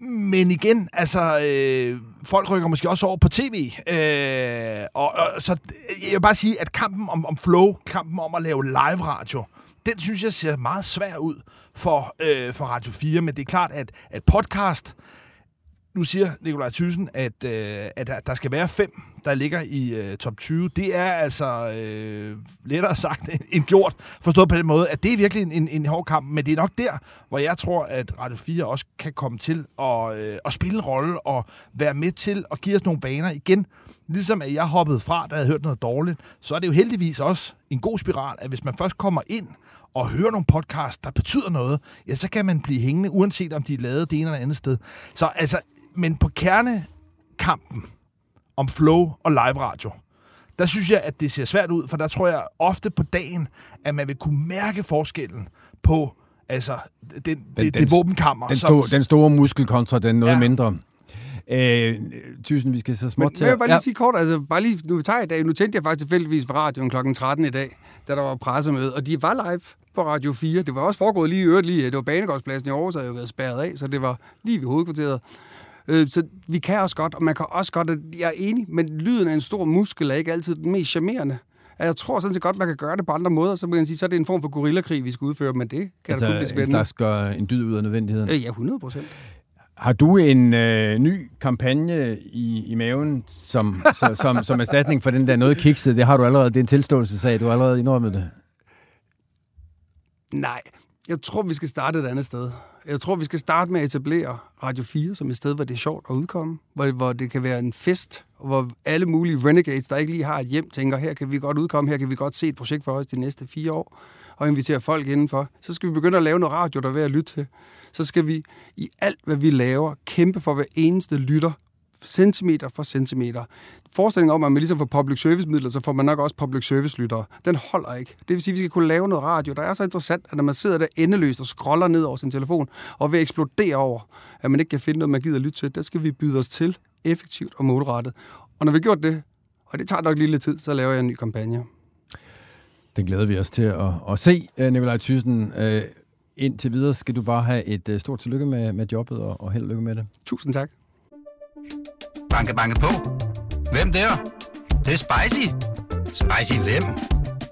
Speaker 2: Men igen, altså, øh, folk rykker måske også over på tv. Øh, og, og, så øh, jeg vil bare sige, at kampen om, om flow, kampen om at lave live radio, den synes jeg ser meget svær ud for, øh, for Radio 4. Men det er klart, at, at podcast, nu siger Nikolaj Thyssen, at, øh, at der skal være fem, der ligger i øh, top 20. Det er altså øh, lettere sagt end gjort, forstået på den måde, at det er virkelig en, en, en hård kamp, men det er nok der, hvor jeg tror, at Radio 4 også kan komme til at, øh, at spille en rolle og være med til at give os nogle baner igen. Ligesom at jeg hoppede fra, da jeg havde hørt noget dårligt, så er det jo heldigvis også en god spiral, at hvis man først kommer ind og høre nogle podcast, der betyder noget, ja, så kan man blive hængende, uanset om de er lavet det ene eller andet sted. Så altså, men på kernekampen om flow og live radio, der synes jeg, at det ser svært ud, for der tror jeg ofte på dagen, at man vil kunne mærke forskellen på altså, den, den, det, det våbenkammer.
Speaker 1: Den, som, den store muskel kontra den noget ja. mindre. Øh, tusind, vi skal så småt
Speaker 3: til... Men jeg vil bare lige ja. sige kort, altså bare lige, nu tager i dag, nu tændte jeg faktisk tilfældigvis for radioen kl. 13 i dag, da der var pressemøde, og de var live på Radio 4. Det var også foregået lige i øvrigt lige, det var Banegårdspladsen i Aarhus, havde jo været spærret af, så det var lige ved hovedkvarteret. Øh, så vi kan også godt, og man kan også godt, jeg er enig, men lyden af en stor muskel er ikke altid den mest charmerende. Jeg tror sådan set godt, man kan gøre det på andre måder, så man kan sige, så er det en form for gorillakrig, vi skal udføre, men det kan altså, da kun blive spændende.
Speaker 1: Altså gør en dyd ud af nødvendigheden?
Speaker 3: Øh, ja, 100 procent.
Speaker 1: Har du en øh, ny kampagne i, i maven som, så, som, som erstatning for den der noget kikset? Det har du allerede, det er en tilståelsessag, du har allerede indrømmet det.
Speaker 3: Nej, jeg tror, vi skal starte et andet sted. Jeg tror, vi skal starte med at etablere Radio 4 som et sted, hvor det er sjovt at udkomme, hvor, hvor det kan være en fest, hvor alle mulige renegades, der ikke lige har et hjem, tænker, her kan vi godt udkomme, her kan vi godt se et projekt for os de næste fire år, og invitere folk indenfor. Så skal vi begynde at lave noget radio, der er værd at lytte til. Så skal vi i alt, hvad vi laver, kæmpe for hver eneste lytter, centimeter for centimeter. Forestillingen om, at man ligesom får public service midler, så får man nok også public service lyttere. Den holder ikke. Det vil sige, at vi skal kunne lave noget radio, der er så interessant, at når man sidder der endeløst og scroller ned over sin telefon, og vil eksplodere over, at man ikke kan finde noget, man gider lytte til, der skal vi byde os til effektivt og målrettet. Og når vi har gjort det, og det tager nok lige lidt tid, så laver jeg en ny kampagne.
Speaker 1: Den glæder vi os til at, at se, øh, Nikolaj Thyssen. Øh, indtil videre skal du bare have et øh, stort tillykke med, med jobbet, og, og held og lykke med det.
Speaker 3: Tusind tak.
Speaker 4: Banke, banke på. Hvem der? Det, det er spicy. Spicy hvem?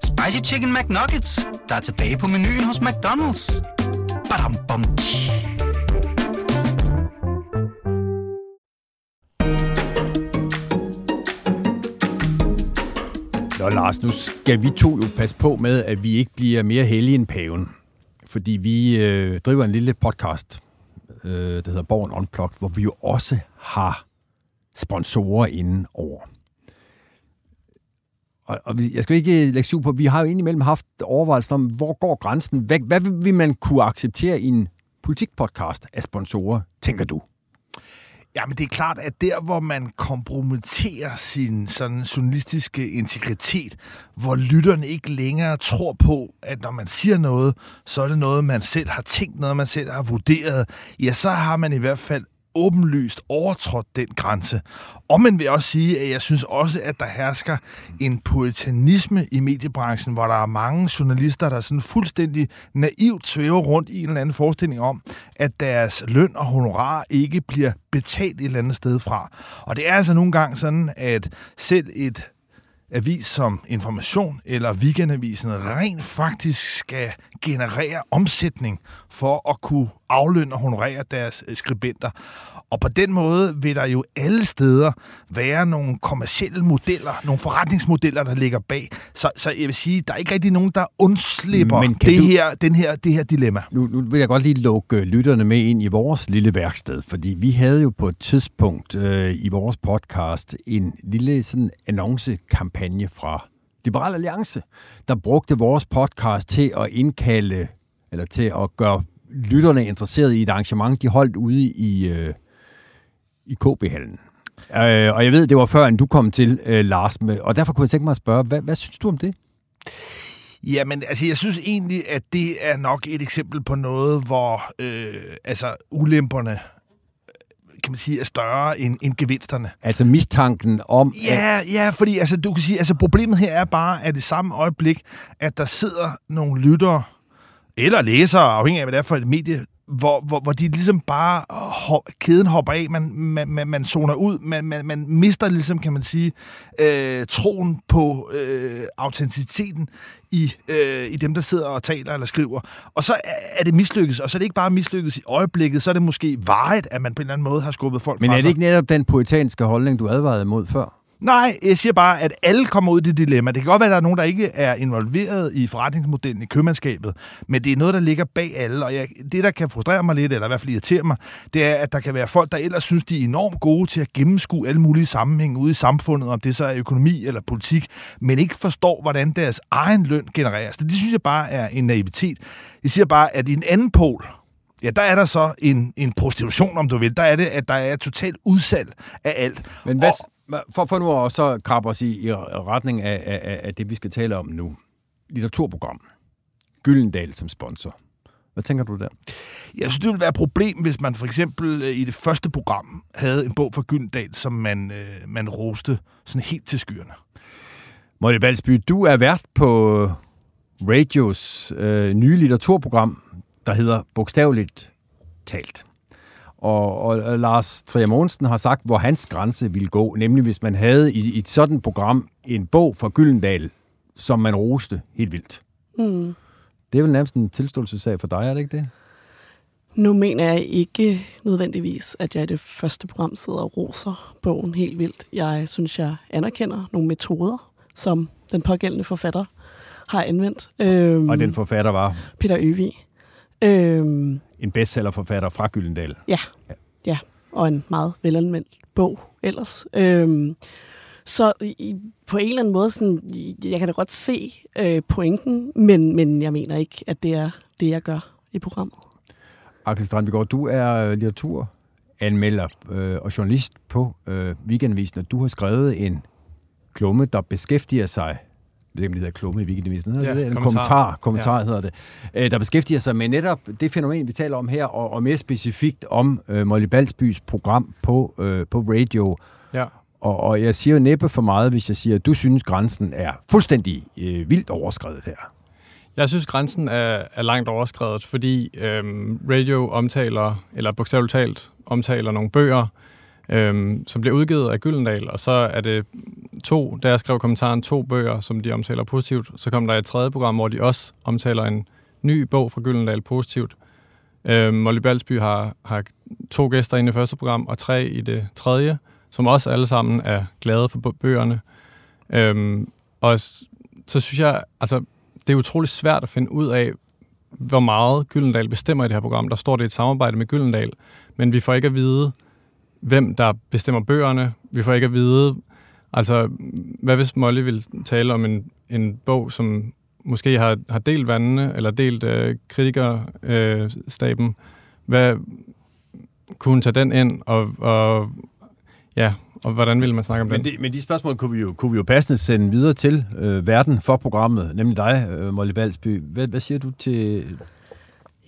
Speaker 4: Spicy Chicken McNuggets, der er tilbage på menuen hos McDonald's. Badum, bom, tji.
Speaker 1: Nå Lars, nu skal vi to jo passe på med, at vi ikke bliver mere heldige end paven. Fordi vi øh, driver en lille podcast, øh, der hedder Born Unplugged, hvor vi jo også har sponsorer inden over. Og, og jeg skal ikke lægge syv på, vi har jo indimellem haft overvejelser om, hvor går grænsen? Hvad, hvad vil man kunne acceptere i en politikpodcast af sponsorer, tænker du?
Speaker 2: Ja, men det er klart, at der, hvor man kompromitterer sin sådan journalistiske integritet, hvor lytterne ikke længere tror på, at når man siger noget, så er det noget, man selv har tænkt, noget man selv har vurderet, ja, så har man i hvert fald åbenlyst overtrådt den grænse. Og man vil også sige, at jeg synes også, at der hersker en puritanisme i mediebranchen, hvor der er mange journalister, der sådan fuldstændig naivt svæver rundt i en eller anden forestilling om, at deres løn og honorar ikke bliver betalt et eller andet sted fra. Og det er altså nogle gange sådan, at selv et avis som Information eller Weekendavisen rent faktisk skal generere omsætning for at kunne aflønne og honorere deres øh, skribenter. Og på den måde vil der jo alle steder være nogle kommersielle modeller, nogle forretningsmodeller, der ligger bag. Så, så jeg vil sige, der er ikke rigtig nogen, der undslipper det, du... her, den her, det her dilemma.
Speaker 1: Nu, nu vil jeg godt lige lukke øh, lytterne med ind i vores lille værksted, fordi vi havde jo på et tidspunkt øh, i vores podcast en lille sådan annoncekampagne fra Liberal Alliance, der brugte vores podcast til at indkalde, eller til at gøre lytterne interesseret i et arrangement, de holdt ude i, øh, i KB-hallen. Øh, og jeg ved, det var før, end du kom til, øh, Lars, med, og derfor kunne jeg tænke mig at spørge, hvad, hvad synes du om det?
Speaker 2: Jamen, altså, jeg synes egentlig, at det er nok et eksempel på noget, hvor øh, altså, ulemperne kan man sige, er større end, end gevinsterne.
Speaker 1: Altså mistanken om...
Speaker 2: Ja, at... ja, fordi altså, du kan sige, altså, problemet her er bare, at i samme øjeblik, at der sidder nogle lyttere, eller læsere, afhængig af, hvad det er for et medie, hvor, hvor, hvor de ligesom bare hop, kæden hopper af, man, man, man, man zoner ud, man, man, man mister ligesom, kan man sige, øh, troen på øh, autenticiteten i, øh, i dem, der sidder og taler eller skriver. Og så er det mislykkes, og så er det ikke bare mislykkes i øjeblikket, så er det måske vejet, at man på en eller anden måde har skubbet folk
Speaker 1: Men
Speaker 2: fra
Speaker 1: er det ikke netop den poetanske holdning, du advarede imod før?
Speaker 2: Nej, jeg siger bare, at alle kommer ud i det dilemma. Det kan godt være, at der er nogen, der ikke er involveret i forretningsmodellen i købmandskabet, men det er noget, der ligger bag alle. Og jeg, det, der kan frustrere mig lidt, eller i hvert fald irritere mig, det er, at der kan være folk, der ellers synes, de er enormt gode til at gennemskue alle mulige sammenhænge ude i samfundet, om det så er økonomi eller politik, men ikke forstår, hvordan deres egen løn genereres. Det synes jeg bare er en naivitet. Jeg siger bare, at i en anden pol, Ja, der er der så en, en prostitution, om du vil. Der er det, at der er totalt udsalg af alt.
Speaker 1: Men hvad, og, for, for nu at så krabbe os i, i retning af, af, af det, vi skal tale om nu. Litteraturprogram. Gyldendal som sponsor. Hvad tænker du der?
Speaker 2: Jeg synes, det ville være et problem, hvis man for eksempel øh, i det første program havde en bog fra Gyldendal, som man, øh, man roste sådan helt til skyerne.
Speaker 1: Molly Balsby, du er vært på Radios øh, nye litteraturprogram, der hedder Bogstaveligt talt. Og, og Lars Trier Mogensen har sagt, hvor hans grænse ville gå, nemlig hvis man havde i, i et sådan program en bog fra Gyldendal, som man roste helt vildt. Mm. Det er vel nærmest en tilståelsessag for dig, er det ikke det?
Speaker 5: Nu mener jeg ikke nødvendigvis, at jeg i det første program sidder og roser bogen helt vildt. Jeg synes, jeg anerkender nogle metoder, som den pågældende forfatter har anvendt.
Speaker 1: Øhm, og den forfatter var?
Speaker 5: Peter Øvig. Øhm,
Speaker 1: en bestsellerforfatter fra Gyldendal.
Speaker 5: Ja, ja, ja. og en meget velanvendt bog ellers. Øhm, så i, på en eller anden måde, sådan, jeg kan da godt se øh, pointen, men, men jeg mener ikke, at det er det, jeg gør i programmet.
Speaker 1: Axel Strandbegård, du er litteraturanmelder øh, og journalist på øh, Weekendavisen, og du har skrevet en klumme, der beskæftiger sig det hedder klumme i hedder ja, det? En kommentar, kommentar ja. hedder det, øh, der beskæftiger sig med netop det fænomen, vi taler om her, og, og mere specifikt om øh, Molly Balsbys program på, øh, på radio. Ja. Og, og jeg siger jo næppe for meget, hvis jeg siger, at du synes, grænsen er fuldstændig øh, vildt overskrevet her.
Speaker 6: Jeg synes, grænsen er, er langt overskrevet, fordi øhm, radio omtaler, eller bogstaveligt talt, omtaler nogle bøger, øhm, som bliver udgivet af Gyldendal, og så er det to, da jeg skrev kommentaren, to bøger, som de omtaler positivt. Så kom der et tredje program, hvor de også omtaler en ny bog fra Gyldendal positivt. Øhm, Molly Balsby har, har to gæster i det første program, og tre i det tredje, som også alle sammen er glade for bøgerne. Øhm, Og så synes jeg, altså, det er utroligt svært at finde ud af, hvor meget Gyldendal bestemmer i det her program. Der står det et samarbejde med Gyldendal, men vi får ikke at vide, hvem der bestemmer bøgerne. Vi får ikke at vide, altså, hvad hvis Molly vil tale om en, en bog, som måske har, har delt vandene, eller delt øh, kritikerstaben. Øh, staben. hvad, kunne hun tage den ind, og, og ja, og hvordan ville man snakke om
Speaker 1: Men, det, men de spørgsmål kunne vi jo, kunne vi jo passende sende videre til øh, verden for programmet, nemlig dig, øh, Molly Balsby. Hvad, hvad siger du til...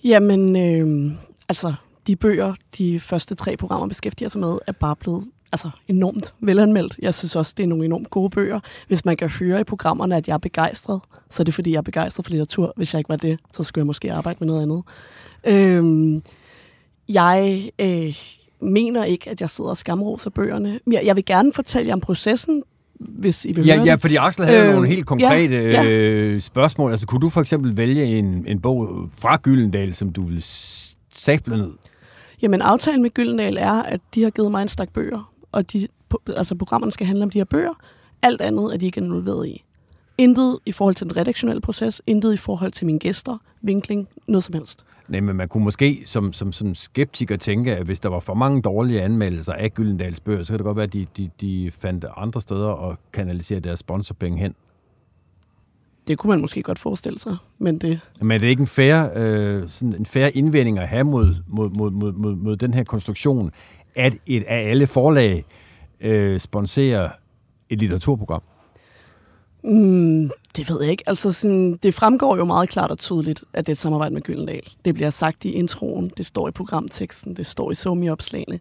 Speaker 5: Jamen, øh, altså, de bøger, de første tre programmer beskæftiger sig med, er bare blevet altså, enormt velanmeldt. Jeg synes også, det er nogle enormt gode bøger. Hvis man kan høre i programmerne, at jeg er begejstret, så er det, fordi jeg er begejstret for litteratur. Hvis jeg ikke var det, så skulle jeg måske arbejde med noget andet. Øh, jeg øh, mener ikke, at jeg sidder og skamroser bøgerne. Jeg, jeg vil gerne fortælle jer om processen, hvis I vil
Speaker 1: Ja,
Speaker 5: høre
Speaker 1: ja, fordi Axel havde øh, nogle helt konkrete
Speaker 5: ja,
Speaker 1: ja. Øh, spørgsmål. Altså, kunne du for eksempel vælge en, en bog fra Gyldendal, som du ville sable ned?
Speaker 5: Jamen, aftalen med Gyldendal er, at de har givet mig en stak bøger, og de, altså, programmerne skal handle om de her bøger. Alt andet er de ikke involveret i. Intet i forhold til den redaktionelle proces, intet i forhold til mine gæster, vinkling, noget som helst.
Speaker 1: Nej, men man kunne måske som, som, som skeptiker tænke, at hvis der var for mange dårlige anmeldelser af Gyldendals bøger, så kan det godt være, at de, de, de fandt andre steder at kanalisere deres sponsorpenge hen.
Speaker 5: Det kunne man måske godt forestille sig, men det,
Speaker 1: Men er det ikke en færre, øh, sådan en færre indvending at have mod, mod, mod, mod, mod, mod den her konstruktion, at et af alle forlag øh, sponsorer et litteraturprogram?
Speaker 5: mm, det ved jeg ikke. Altså, sådan, det fremgår jo meget klart og tydeligt, at det er et samarbejde med Gyldendal. Det bliver sagt i introen, det står i programteksten, det står i somi-opslagene.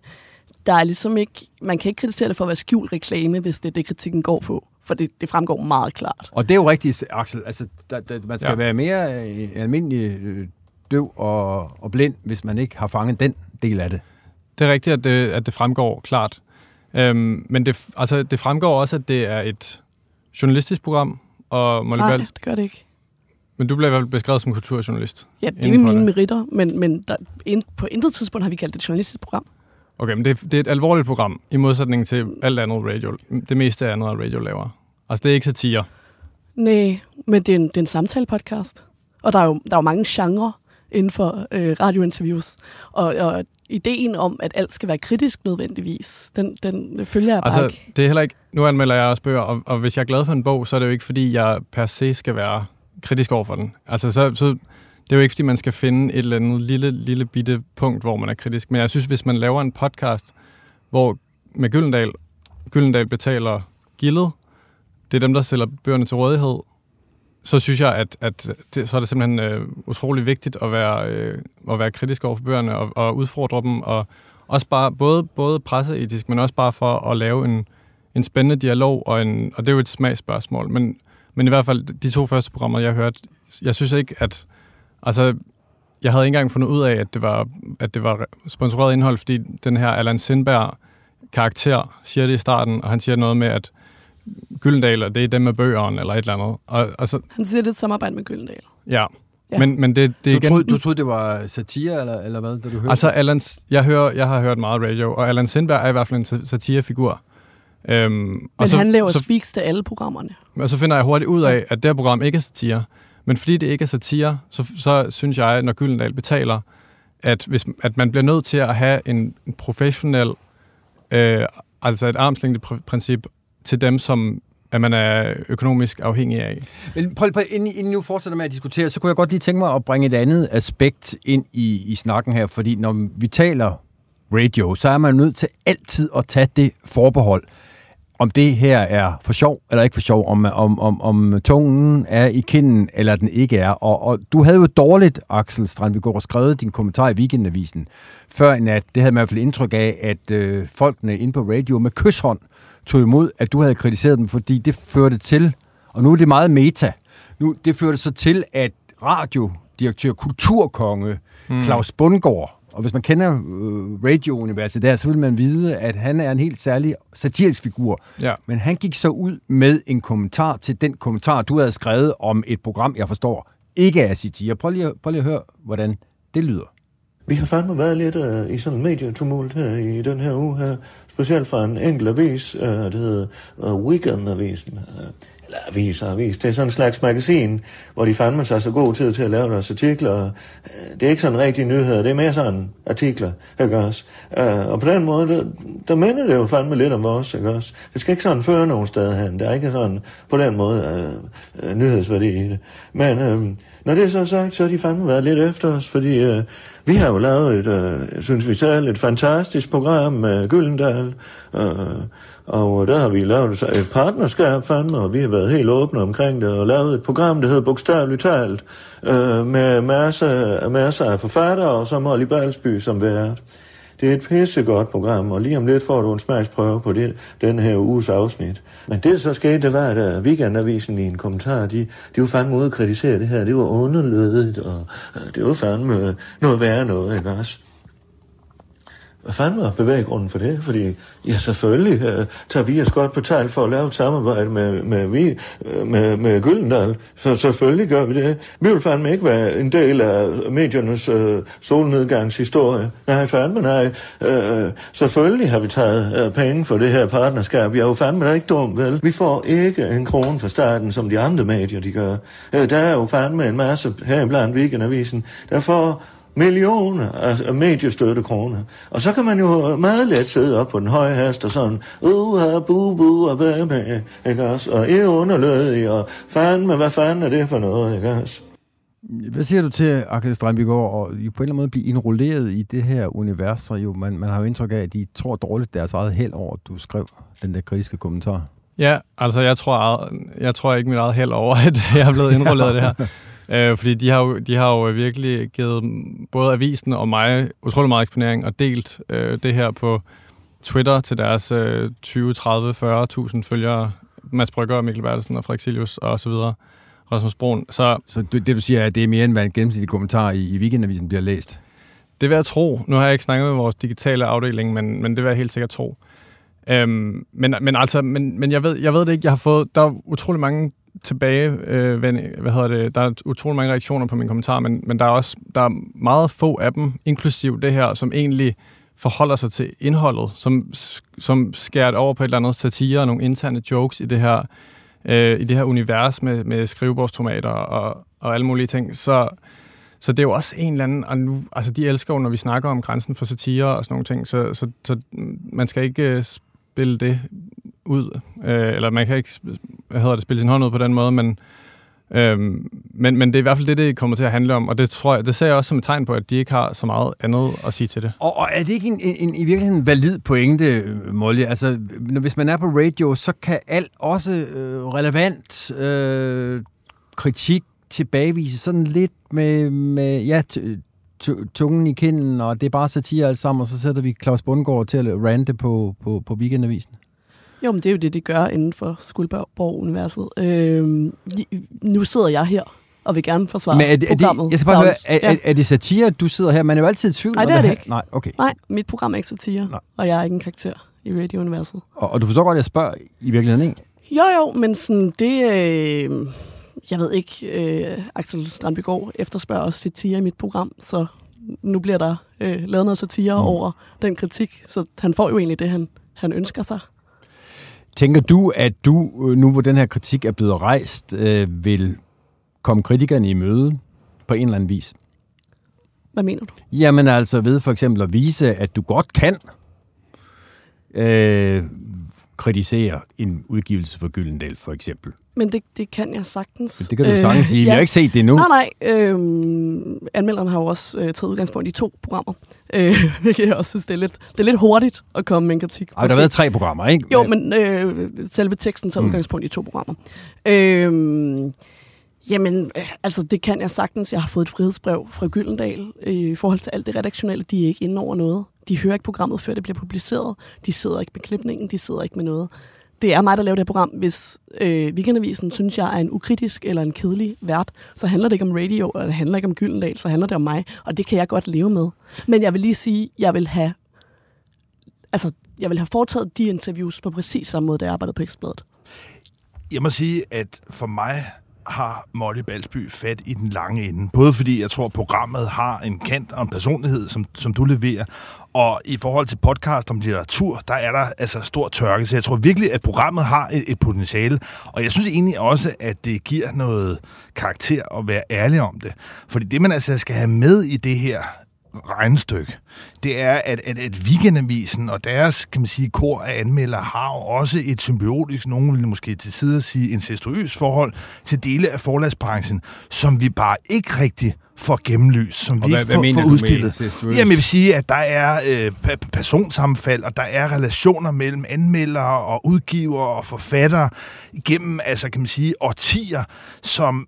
Speaker 5: Der er ligesom ikke, man kan ikke kritisere det for at være skjult reklame, hvis det er det, kritikken går på. For det, det fremgår meget klart.
Speaker 1: Og det er jo rigtigt, Axel. Altså, der, der, man skal
Speaker 6: Ja.
Speaker 1: være mere øh, almindelig øh, døv og, og blind, hvis man ikke har fanget den del af det.
Speaker 6: Det er rigtigt, at det, at det fremgår klart. Øhm, men det, altså, det fremgår også, at det er et journalistisk program, og Molly
Speaker 5: Nej, det gør det ikke.
Speaker 6: men du bliver i hvert fald beskrevet som kulturjournalist.
Speaker 5: Ja, det er mine
Speaker 6: det.
Speaker 5: meritter, men, men der, på intet tidspunkt har vi kaldt det et journalistisk program.
Speaker 6: Okay, men det, er- det er et alvorligt program, i modsætning til alt andet radio. Det meste andet, radio laver. Altså, det er ikke satire.
Speaker 5: Nej, men det er en, det er en samtale-podcast. Og der er jo, der er jo mange genrer inden for øh, radiointerviews. Og, og ideen om, at alt skal være kritisk nødvendigvis, den, den følger jeg bare
Speaker 6: Altså,
Speaker 5: ikke.
Speaker 6: det er heller ikke... Nu anmelder jeg også bøger, og, og hvis jeg er glad for en bog, så er det jo ikke, fordi jeg per se skal være kritisk over for den. Altså, så, så det er jo ikke, fordi man skal finde et eller andet lille, lille bitte punkt, hvor man er kritisk. Men jeg synes, hvis man laver en podcast, hvor med Gyldendal, Gyldendal betaler gildet, det er dem, der sælger bøgerne til rådighed, så synes jeg, at, at det, så er det simpelthen øh, utrolig vigtigt at være, øh, at være kritisk over for bøgerne og, og udfordre dem, og også bare både, både presseetisk, men også bare for at lave en, en spændende dialog, og, en, og det er jo et smagsspørgsmål, men, men i hvert fald de to første programmer, jeg har hørt, jeg synes ikke, at altså, jeg havde ikke engang fundet ud af, at det var, at det var sponsoreret indhold, fordi den her Allan Sindberg karakter siger det i starten, og han siger noget med, at Gyldendal, og det er dem med bøgeren, eller et eller andet. Og, og så,
Speaker 5: Han siger, det er et samarbejde med Gyldendal.
Speaker 6: ja.
Speaker 5: Ja.
Speaker 6: Men, men det, det er
Speaker 1: Du,
Speaker 6: igen...
Speaker 1: troede, du troede, det var satire, eller, eller hvad, da du hørte
Speaker 6: Altså, Allan, jeg, hører, jeg har hørt meget radio, og Allan Sindberg er i hvert fald en sa- satirefigur. Øhm,
Speaker 5: Men
Speaker 6: og så,
Speaker 5: han laver
Speaker 6: så,
Speaker 5: speaks til alle programmerne.
Speaker 6: og så finder jeg hurtigt ud af, at det her program ikke er satire. Men fordi det ikke er satire, så, så synes jeg, når Gyldendal betaler, at, hvis, at man bliver nødt til at have en en professionel, øh, altså et armslængdeprincip til dem, som at man er økonomisk afhængig af.
Speaker 1: Men prøv, prøv inden, inden nu fortsætter med at diskutere, så kunne jeg godt lige tænke mig at bringe et andet aspekt ind i, i snakken her, fordi når vi taler radio, så er man nødt til altid at tage det forbehold, om det her er for sjov eller ikke for sjov, om, om, om, om tungen er i kinden eller den ikke er. Og, og du havde jo dårligt, Axel Strandbygård, skrevet din kommentar i Weekendavisen før en nat. Det havde man i hvert fald indtryk af, at øh, folkene inde på radio med kyshånd tog imod, at du havde kritiseret dem, fordi det førte til, og nu er det meget meta, nu det førte så til, at radiodirektør, kulturkonge mm. Claus Bundgaard, og hvis man kender øh, radiouniverset der, så vil man vide, at han er en helt særlig satirisk figur.
Speaker 6: Ja.
Speaker 1: Men han gik så ud med en kommentar til den kommentar, du havde skrevet om et program, jeg forstår, ikke er satire. Prøv lige, at- prøv lige at høre, hvordan det lyder.
Speaker 7: Vi har fandme været lidt uh, i sådan en medietumult her i den her uge her. Specielt fra en enkelt avis, uh, der hedder uh, Weekendavisen. Eller avis og avis, det er sådan en slags magasin, hvor de fandme sig så god tid til at lave deres artikler. Øh, det er ikke sådan rigtige nyheder, det er mere sådan artikler, ikke også? Øh, og på den måde, der, der minder det jo fandme lidt om os, ikke også? Det skal ikke sådan føre nogen sted hen, der er ikke sådan på den måde øh, øh, nyhedsværdi i det. Men øh, når det er så sagt, så har de fandme været lidt efter os, fordi øh, vi har jo lavet et, øh, synes vi selv, et fantastisk program med Gyldendal, øh, og øh, der har vi lavet et partnerskab fandme, og vi har været helt åbne omkring det, og lavet et program, der hedder Bogstaveligt Talt, øh, med masser, masser af forfattere, og så Molly Balsby som vært. Det er et pissegodt program, og lige om lidt får du en smagsprøve på det, den her uges afsnit. Men det, der så skete, det var, at øh, Weekendavisen i en kommentar, de, de var fandme ude at kritisere det her. Det var underlødigt, og øh, det var fandme noget værre noget, ikke også? Hvad fanden var bevæggrunden for det? Fordi, ja, selvfølgelig øh, tager vi os godt betalt for at lave et samarbejde med, med, vi, øh, med, med Gyldendal. Så selvfølgelig gør vi det. Vi vil fandme ikke være en del af mediernes øh, solnedgangshistorie. Nej, fandme nej. Øh, selvfølgelig har vi taget øh, penge for det her partnerskab. Jeg er jo fandme da ikke dum, vel? Vi får ikke en krone fra staten, som de andre medier, de gør. Øh, der er jo fandme en masse her blandt Weekendavisen, der får millioner af mediestøttekroner. Og så kan man jo meget let sidde op på den høje hast og sådan, uh, bu, bu, og bæ, bæ, ikke også? Og er underlødig, og fandme, hvad fanden er det for noget, ikke også?
Speaker 1: Hvad siger du til, Akke Strandbygård, og jo på en eller anden måde blive indrulleret i det her univers, så jo, man, man har jo indtryk af, at de tror dårligt deres eget held over, at du skrev den der kritiske kommentar.
Speaker 6: Ja, altså jeg tror, jeg tror ikke mit eget held over, at jeg er blevet indrulleret i det her. Øh, fordi de har, jo, de har jo virkelig givet både avisen og mig utrolig meget eksponering og delt øh, det her på Twitter til deres øh, 20, 30, 40.000 følgere. Mads Brygger, Mikkel Bertelsen og Frederik Silius og så videre. Rasmus Brun. Så
Speaker 1: Så det, det du siger, er, at det er mere end hvad en gennemsnitlig kommentar i, i weekendavisen bliver læst.
Speaker 6: det vil jeg tro. Nu har jeg ikke snakket med vores digitale afdeling, men, men det vil jeg helt sikkert tro. Øhm, men, men altså, men, men jeg, ved, jeg ved det ikke. Jeg har fået, der er utrolig mange tilbage, øh, hvad, hvad hedder det, der er utrolig mange reaktioner på min kommentar, men, men der er også der er meget få af dem, inklusiv det her, som egentlig forholder sig til indholdet, som, som skærer over på et eller andet satire og nogle interne jokes i det her, øh, i det her univers med, med skrivebordstomater og, og alle mulige ting. Så, så det er jo også en eller anden, og nu, altså de elsker jo, når vi snakker om grænsen for satire og sådan nogle ting, så, så, så man skal ikke øh, spille det ud, øh, eller man kan ikke hvad hedder det, spille sin hånd ud på den måde, men, øh, men, men det er i hvert fald det, det kommer til at handle om, og det tror jeg, det ser jeg også som et tegn på, at de ikke har så meget andet at sige til det.
Speaker 1: Og, og er det ikke en, en, en, i virkeligheden en valid pointe, øh, Molly? Altså, når, hvis man er på radio, så kan alt også øh, relevant øh, kritik tilbagevise sådan lidt med, med ja, t- tungen i kinden, og det er bare satire alt sammen, og så sætter vi Claus Bundgaard til at rante på, på, på weekendavisen.
Speaker 5: Jo, men det er jo det, de gør inden for Skuldborg-universet. Øhm, nu sidder jeg her og vil gerne forsvare
Speaker 1: Men er det, er det, jeg skal bare høre, er,
Speaker 5: ja.
Speaker 1: er, er det satire, du sidder her? Man er jo altid i tvivl.
Speaker 5: Nej, det er det ikke.
Speaker 1: Nej, okay.
Speaker 5: Nej, mit program er ikke satire,
Speaker 1: Nej.
Speaker 5: og jeg er ikke en karakter i radio-universet.
Speaker 1: Og, og du forstår godt, at jeg spørger i virkeligheden, ikke?
Speaker 5: Jo, jo, men sådan, det... Øh, jeg ved ikke, øh, Axel Strandbygård efterspørger også satire i mit program, så nu bliver der øh, lavet noget satire
Speaker 1: mm.
Speaker 5: over den kritik, så han får jo egentlig det, han, han ønsker sig.
Speaker 1: Tænker du, at du, øh, nu hvor den her kritik er blevet rejst, øh, vil komme kritikerne i møde på en eller anden vis?
Speaker 5: Hvad mener du?
Speaker 1: Jamen altså ved for eksempel at vise, at du godt kan øh, kritisere en udgivelse for Gyldendal, for eksempel.
Speaker 5: Men det, det kan jeg sagtens.
Speaker 1: Det kan du sagtens sige. Vi har ikke set det nu.
Speaker 5: Nej, nej. Øhm, anmelderen har jo også øh, taget udgangspunkt i to programmer. Øh, hvilket jeg også synes, det er, lidt, det er lidt hurtigt at komme med en kritik.
Speaker 1: Ej, der har været tre programmer, ikke?
Speaker 5: Jo, men øh, selve teksten tager
Speaker 1: Mm.
Speaker 5: udgangspunkt i to programmer. Øhm, jamen, øh, altså det kan jeg sagtens. Jeg har fået et frihedsbrev fra Gyldendal øh, i forhold til alt det redaktionelle. De er ikke inde over noget. De hører ikke programmet, før det bliver publiceret. De sidder ikke med klipningen, de sidder ikke med noget. Det er mig, der laver det her program. Hvis øh, Weekendavisen synes, jeg er en ukritisk eller en kedelig vært, så handler det ikke om radio, og det handler ikke om Gyldendal, så handler det om mig, og det kan jeg godt leve med. Men jeg vil lige sige, jeg vil have altså, jeg vil have foretaget de interviews på præcis samme måde, da jeg arbejdede på Ekstrabladet.
Speaker 2: Jeg må sige, at for mig har Molly Balsby fat i den lange ende. Både fordi jeg tror, programmet har en kant og en personlighed, som, som du leverer, og i forhold til podcast om litteratur, der er der altså stor tørke. Så jeg tror virkelig, at programmet har et, et potentiale. Og jeg synes egentlig også, at det giver noget karakter at være ærlig om det. Fordi det, man altså skal have med i det her regnestykke, det er, at, at, at Weekendavisen og deres, kan man sige, kor af anmeldere har jo også et symbiotisk, nogen vil måske til side at sige, incestuøst forhold til dele af forlagsbranchen, som vi bare ikke rigtig får gennemlyst, som
Speaker 1: Og
Speaker 2: vi
Speaker 1: hvad-
Speaker 2: ikke
Speaker 1: hvad
Speaker 2: får, får
Speaker 1: med
Speaker 2: udstillet.
Speaker 1: incestuøst?
Speaker 2: Jamen, jeg vil sige, at der er øh, personsammenfald, og der er relationer mellem anmeldere og udgivere og forfattere igennem, altså kan man sige, årtier, som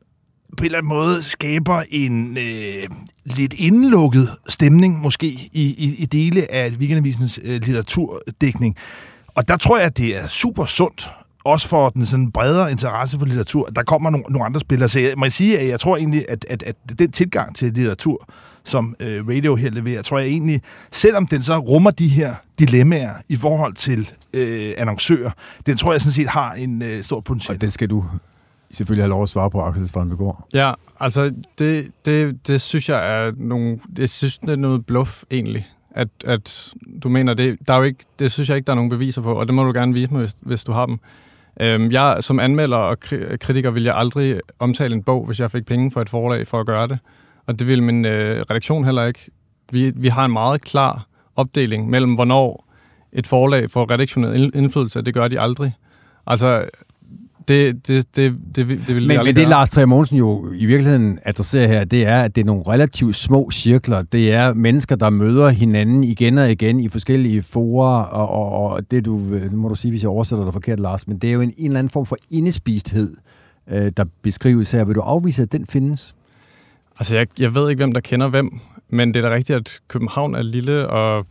Speaker 2: på en eller anden måde skaber en øh, lidt indelukket stemning, måske, i, i, i dele af Weekendavisens øh, litteraturdækning. Og der tror jeg, at det er super sundt, også for den sådan bredere interesse for litteratur. Der kommer nogle, nogle andre spillere. Så jeg må sige, at jeg tror egentlig, at, at, at den tilgang til litteratur, som øh, radio her leverer, tror jeg egentlig, selvom den så rummer de her dilemmaer i forhold til øh, annoncører, den tror jeg sådan set har en øh, stor potentiale.
Speaker 1: Og den skal du selvfølgelig have lov at svare på, Axel Strandbegård.
Speaker 6: Ja, altså det, det, det synes jeg er nogle, det synes det er noget bluff egentlig. At, at du mener det, der er jo ikke, det synes jeg ikke, der er nogen beviser på, og det må du gerne vise mig, hvis, hvis du har dem. Øhm, jeg som anmelder og kritiker ville jeg aldrig omtale en bog, hvis jeg fik penge for et forlag for at gøre det. Og det vil min øh, redaktion heller ikke. Vi, vi har en meget klar opdeling mellem, hvornår et forlag får redaktionel indflydelse, og det gør de aldrig. Altså, det, det, det, det, det vil
Speaker 1: Men, men det. Lars Trier Mogensen jo i virkeligheden adresserer her, det er, at det er nogle relativt små cirkler. Det er mennesker, der møder hinanden igen og igen i forskellige forer, og, og, og det du, nu må du sige, hvis jeg oversætter dig forkert, Lars, men det er jo en, en eller anden form for indespisthed, øh, der beskrives her. Vil du afvise, at den findes?
Speaker 6: Altså, jeg, jeg ved ikke, hvem der kender hvem, men det er da rigtigt, at København er lille, og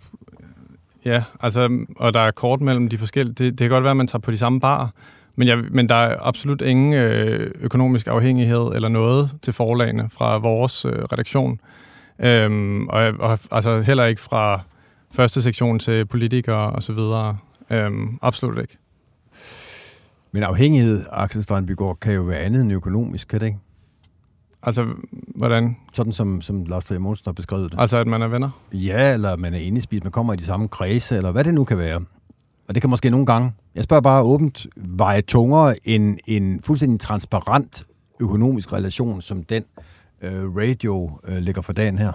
Speaker 6: ja, altså, og der er kort mellem de forskellige. Det, det kan godt være, at man tager på de samme bar, men, jeg, men der er absolut ingen øh, økonomisk afhængighed eller noget til forlagene fra vores øh, redaktion. Øhm, og, og altså heller ikke fra første sektion til politikere og så videre. Øhm, absolut ikke.
Speaker 1: Men afhængighed, Axel Strandbygård, kan jo være andet end økonomisk, kan det ikke?
Speaker 6: Altså, hvordan?
Speaker 1: Sådan som, som Lars Trier Mogensen har beskrevet det.
Speaker 6: Altså, at man er venner?
Speaker 1: Ja, eller man er indespist, man kommer i de samme kredse, eller hvad det nu kan være. Og det kan måske nogle gange, jeg spørger bare åbent, veje tungere end en fuldstændig transparent økonomisk relation, som den øh, radio øh, lægger for dagen her.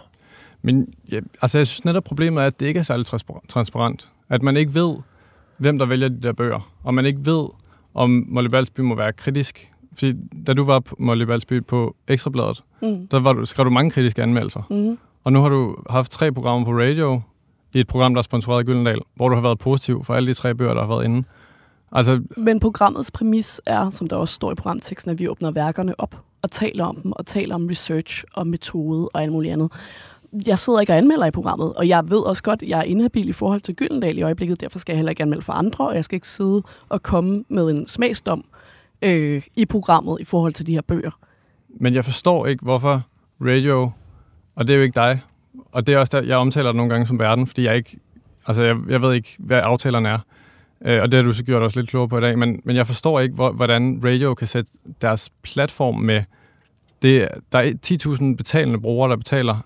Speaker 6: Men ja, altså, jeg synes netop problemet er, at det ikke er særlig transpar- transparent. At man ikke ved, hvem der vælger de der bøger. Og man ikke ved, om Molly Balsby må være kritisk. Fordi da du var på Molly Balsby på Ekstrabladet,
Speaker 5: Mm.
Speaker 6: der var du, skrev du mange kritiske anmeldelser.
Speaker 5: Mm.
Speaker 6: Og nu har du haft tre programmer på radio, i et program, der er sponsoreret af Gyldendal, hvor du har været positiv for alle de tre bøger, der har været inde. Altså,
Speaker 5: Men programmets præmis er, som der også står i programteksten, at vi åbner værkerne op og taler om dem, og taler om research og metode og alt muligt andet. Jeg sidder ikke og anmelder i programmet, og jeg ved også godt, at jeg er inhabil i forhold til Gyldendal i øjeblikket, derfor skal jeg heller ikke anmelde for andre, og jeg skal ikke sidde og komme med en smagsdom øh, i programmet i forhold til de her bøger.
Speaker 6: Men jeg forstår ikke, hvorfor radio, og det er jo ikke dig, og det er også der, jeg omtaler det nogle gange som verden, fordi jeg ikke, altså jeg, jeg ved ikke, hvad aftalerne er. Øh, og det har du så gjort også lidt klogere på i dag, men, men jeg forstår ikke, hvor, hvordan radio kan sætte deres platform med, det, der er 10.000 betalende brugere, der betaler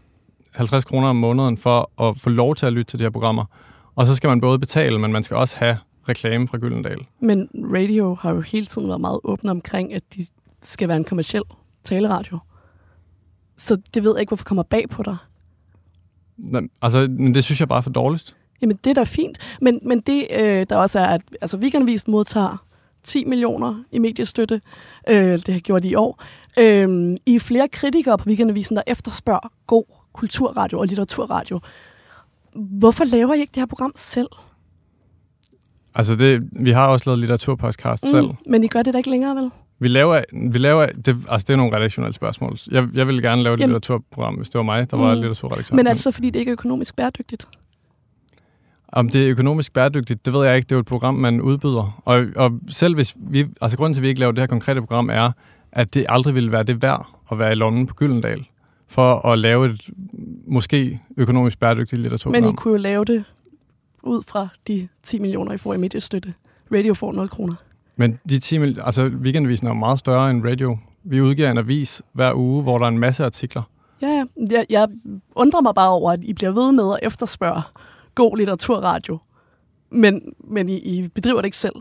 Speaker 6: 50 kroner om måneden for at få lov til at lytte til de her programmer. Og så skal man både betale, men man skal også have reklame fra Gyldendal.
Speaker 5: Men radio har jo hele tiden været meget åbne omkring, at de skal være en kommersiel taleradio. Så det ved jeg ikke, hvorfor kommer bag på dig.
Speaker 6: Altså, men det synes jeg bare er for dårligt.
Speaker 5: Jamen, det er da fint. Men, men det, øh, der også er, at altså, Weekendavisen modtager 10 millioner i mediestøtte. Øh, det har gjort de i år. Øh, I er flere kritikere på Weekendavisen, der efterspørger god kulturradio og litteraturradio. Hvorfor laver I ikke det her program selv?
Speaker 6: Altså, det, vi har også lavet litteraturpodcast mm. selv.
Speaker 5: Men I gør det da ikke længere, vel?
Speaker 6: Vi laver, vi laver det, altså det er nogle redaktionelle spørgsmål. Jeg, jeg ville gerne lave et
Speaker 5: Jamen-
Speaker 6: litteraturprogram, hvis det var mig, der var
Speaker 5: Mm.
Speaker 6: litteraturredaktør.
Speaker 5: Men altså, fordi det ikke er økonomisk bæredygtigt.
Speaker 6: Om det er økonomisk bæredygtigt, det ved jeg ikke. Det er jo et program, man udbyder. Og, og selv hvis vi... Altså grunden til, at vi ikke laver det her konkrete program, er, at det aldrig ville være det værd at være i London på Gyldendal for at lave et måske økonomisk bæredygtigt litteraturprogram.
Speaker 5: Men I kunne jo lave det ud fra de 10 millioner, I får i mediestøtte. Radio får 0 kroner.
Speaker 6: Men de 10 mil, altså weekendavisen er jo meget større end radio. Vi udgiver en avis hver uge, hvor der er en masse artikler.
Speaker 5: Ja. Jeg, jeg undrer mig bare over, at I bliver ved med at efterspørge god litteraturradio, men, men I, I bedriver det ikke selv.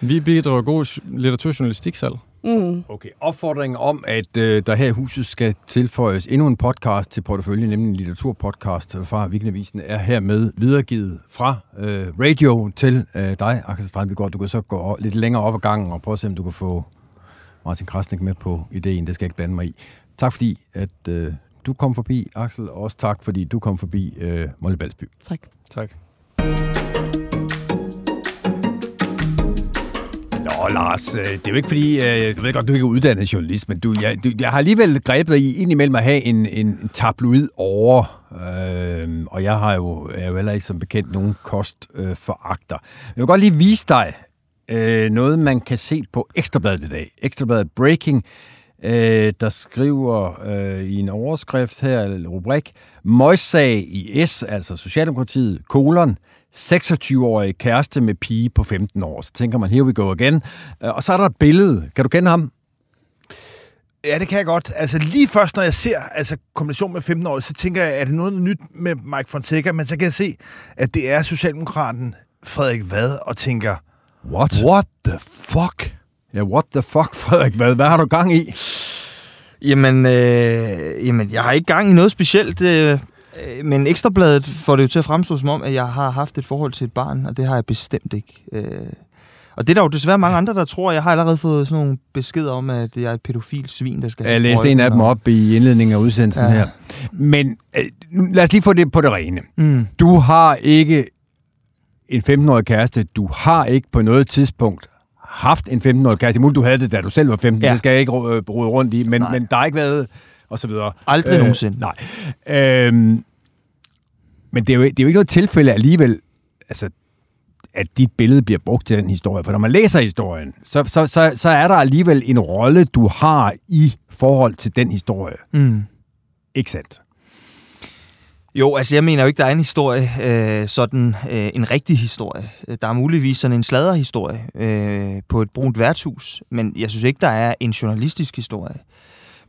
Speaker 6: Vi bidrar god litteraturjournalistik selv.
Speaker 5: Mm.
Speaker 1: Okay, opfordringen om, at øh, der her i huset skal tilføjes endnu en podcast til porteføljen, nemlig en litteraturpodcast fra Weekendavisen, er hermed videregivet fra øh, radio til øh, dig, Axel Strandbygård. Du kan så gå lidt længere op ad gangen og prøve at se, om du kan få Martin Krasnik med på ideen. Det skal jeg ikke blande mig i. Tak fordi, at øh, du kom forbi, Axel, og også tak fordi du kom forbi øh, Molly Balsby.
Speaker 5: Tak.
Speaker 6: Tak.
Speaker 1: Åh, Lars, øh, det er jo ikke fordi, øh, jeg ved godt, du ikke er uddannet journalist, men du, jeg, du, jeg har alligevel grebet i indimellem at have en, en, tabloid over, øh, og jeg har jo, er jo heller ikke som bekendt nogen kostforagter. Øh, jeg vil godt lige vise dig øh, noget, man kan se på Ekstrabladet i dag. Ekstrabladet Breaking, øh, der skriver øh, i en overskrift her, eller rubrik, Møjsag i S, altså Socialdemokratiet, kolon, 26-årig kæreste med pige på 15 år. Så tænker man, here we go again. Øh, og så er der et billede. Kan du kende ham?
Speaker 2: Ja, det kan jeg godt. Altså lige først, når jeg ser altså, kombination med 15 år, så tænker jeg, er det noget nyt med Mike Fonseca? Men så kan jeg se, at det er Socialdemokraten Frederik Vad, og tænker,
Speaker 1: What?
Speaker 2: what the fuck?
Speaker 1: Ja, what the fuck, Frederik Vad? Hvad har du gang i?
Speaker 8: Jamen, øh, jamen, jeg har ikke gang i noget specielt, øh, men Ekstrabladet får det jo til at fremstå som om, at jeg har haft et forhold til et barn, og det har jeg bestemt ikke. Øh, og det er der jo desværre mange andre, der tror. Jeg har allerede fået sådan nogle beskeder om, at jeg er et pædofil svin, der skal
Speaker 1: Jeg læste en af dem op i indledningen af udsendelsen
Speaker 8: Ja.
Speaker 1: her. Men øh, lad os lige få det på det rene.
Speaker 8: Mm.
Speaker 1: Du har ikke en 15-årig kæreste. Du har ikke på noget tidspunkt haft en 15-årig kæreste. Muligt, du havde det, da du selv var 15. Ja. Det skal jeg ikke øh, rode rundt i. Men,
Speaker 8: Nej.
Speaker 1: men der har ikke været... Og så videre.
Speaker 8: Aldrig nogensinde.
Speaker 1: Nej. Øhm, men det er, jo, det er jo ikke noget tilfælde alligevel, altså, at dit billede bliver brugt til den historie. For når man læser historien, så, så, så, så er der alligevel en rolle, du har i forhold til den historie.
Speaker 8: Mm.
Speaker 1: Ikke sandt?
Speaker 8: Jo, altså jeg mener jo ikke, der er en historie, øh, sådan øh, en rigtig historie. Der er muligvis sådan en sladderhistorie øh, på et brunt værtshus, men jeg synes ikke, der er en journalistisk historie.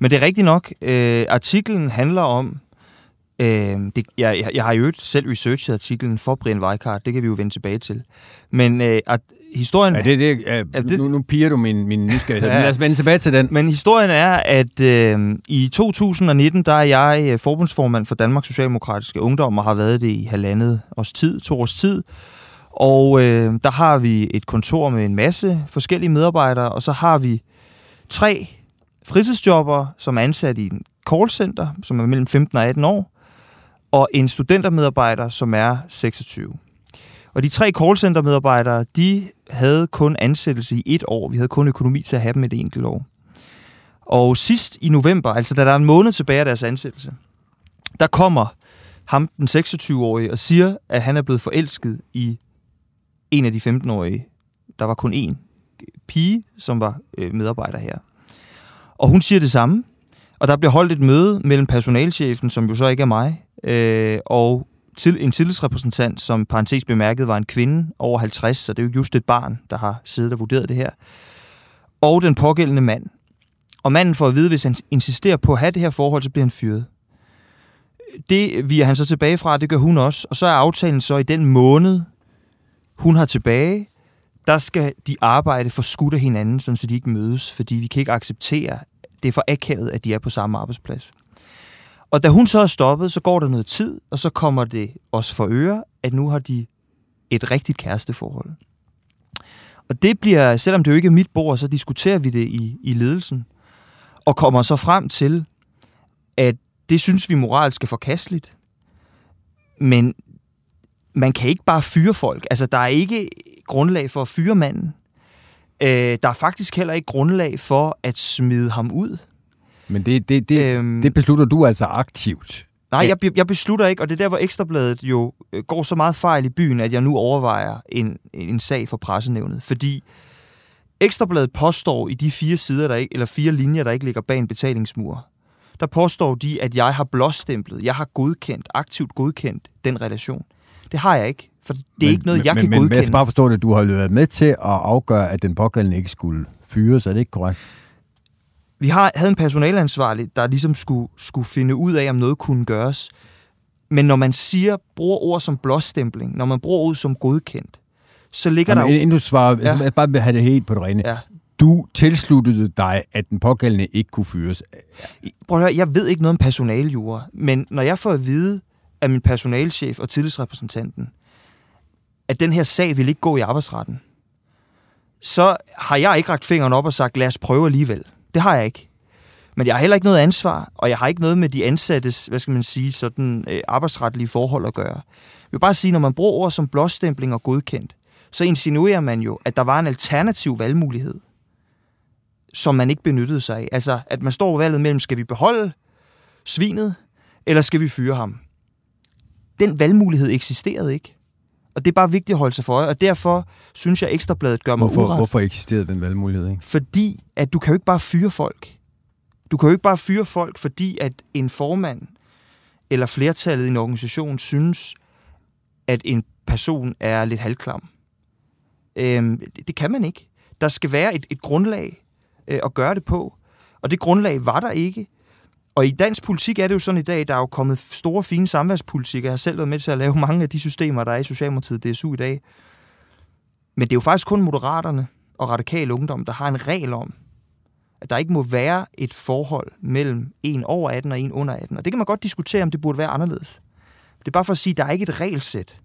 Speaker 8: Men det er rigtigt nok. Øh, artiklen handler om, øh, det, jeg, jeg, jeg har jo selv researchet artiklen for Brian Weikart, det kan vi jo vende tilbage til. Men øh, at historien...
Speaker 1: Ja, det, det, ja,
Speaker 8: Ja,
Speaker 1: det, nu, nu piger du min, min nysgerrighed. Ja.
Speaker 8: Ja.
Speaker 1: Men lad os vende tilbage til den.
Speaker 8: Men historien er, at øh, i 2019, der er jeg øh, forbundsformand for Danmarks Socialdemokratiske Ungdom, og har været det i halvandet års tid, to års tid. Og øh, der har vi et kontor med en masse forskellige medarbejdere, og så har vi tre fritidsjobbere, som er ansat i en callcenter, som er mellem 15 og 18 år, og en studentermedarbejder, som er 26. Og de tre callcenter-medarbejdere, de havde kun ansættelse i et år. Vi havde kun økonomi til at have dem et enkelt år. Og sidst i november, altså da der er en måned tilbage af deres ansættelse, der kommer ham, den 26-årige, og siger, at han er blevet forelsket i en af de 15-årige. Der var kun én pige, som var øh, medarbejder her. Og hun siger det samme, og der bliver holdt et møde mellem personalchefen, som jo så ikke er mig, øh, og til en tillidsrepræsentant, som parentes bemærket var en kvinde over 50, så det er jo just et barn, der har siddet og vurderet det her, og den pågældende mand. Og manden får at vide, hvis han insisterer på at have det her forhold, så bliver han fyret. Det viger han så tilbage fra, det gør hun også. Og så er aftalen så i den måned, hun har tilbage, der skal de arbejde for skudt af hinanden, sådan så de ikke mødes, fordi vi kan ikke acceptere, det er for akavet, at de er på samme arbejdsplads. Og da hun så er stoppet, så går der noget tid, og så kommer det også for øre, at nu har de et rigtigt kæresteforhold. Og det bliver, selvom det jo ikke er mit bord, så diskuterer vi det i, i ledelsen, og kommer så frem til, at det synes vi moralsk er forkasteligt. Men man kan ikke bare fyre folk. Altså, der er ikke grundlag for at fyre manden. Øh, der er faktisk heller ikke grundlag for at smide ham ud.
Speaker 1: Men det, det, det,
Speaker 8: Øhm,
Speaker 1: det beslutter du altså aktivt.
Speaker 8: Nej, jeg, jeg beslutter ikke, og det er der, hvor Ekstrabladet jo øh, går så meget fejl i byen, at jeg nu overvejer en, en sag for pressenævnet. Fordi Ekstrabladet påstår i de fire sider, der ikke, eller fire linjer, der ikke ligger bag en betalingsmur, der påstår de, at jeg har blåstemplet, jeg har godkendt, aktivt godkendt den relation. Det har jeg ikke, for det er
Speaker 1: men,
Speaker 8: ikke noget, jeg
Speaker 1: men,
Speaker 8: kan
Speaker 1: men,
Speaker 8: godkende.
Speaker 1: Men jeg skal bare forstå det, du har været med til at afgøre, at den pågældende ikke skulle fyres, er det ikke korrekt?
Speaker 8: Vi har, havde en personalansvarlig, der ligesom skulle, skulle finde ud af, om noget kunne gøres. Men når man siger, bruger ord som blåstempling, når man bruger ord som godkendt, så ligger
Speaker 1: Jamen,
Speaker 8: der jo...
Speaker 1: inden du svarer,
Speaker 8: Ja.
Speaker 1: jeg bare have det helt på det rene.
Speaker 8: Ja.
Speaker 1: Du tilsluttede dig, at den pågældende ikke kunne fyres.
Speaker 8: Prøv at høre, jeg ved ikke noget om personaljura, men når jeg får at vide af min personalchef og tillidsrepræsentanten, at den her sag vil ikke gå i arbejdsretten, så har jeg ikke rakt fingeren op og sagt, lad os prøve alligevel. Det har jeg ikke. Men jeg har heller ikke noget ansvar, og jeg har ikke noget med de ansattes, hvad skal man sige, sådan øh, arbejdsretlige forhold at gøre. Jeg vil bare sige, når man bruger ord som blåstempling og godkendt, så insinuerer man jo, at der var en alternativ valgmulighed, som man ikke benyttede sig af. Altså, at man står valget mellem, skal vi beholde svinet, eller skal vi fyre ham? Den valgmulighed eksisterede ikke. Og det er bare vigtigt at holde sig for øje, og derfor synes jeg, at Ekstrabladet gør mig
Speaker 1: Hvorfor,
Speaker 8: uret.
Speaker 1: hvorfor eksisterede den valgmulighed ikke?
Speaker 8: Fordi at du kan jo ikke bare fyre folk. Du kan jo ikke bare fyre folk, fordi at en formand eller flertallet i en organisation synes, at en person er lidt halvklam. Øhm, det- kan man ikke. Der skal være et, et grundlag øh, at gøre det på, og det grundlag var der ikke. Og i dansk politik er det jo sådan i dag, der er jo kommet store, fine samværspolitik. Jeg har selv været med til at lave mange af de systemer, der er i Socialdemokratiet DSU i dag. Men det er jo faktisk kun moderaterne og radikal ungdom, der har en regel om, at der ikke må være et forhold mellem en over 18 og en under 18. Og det kan man godt diskutere, om det burde være anderledes. Det er bare for at sige, at der er ikke et regelsæt,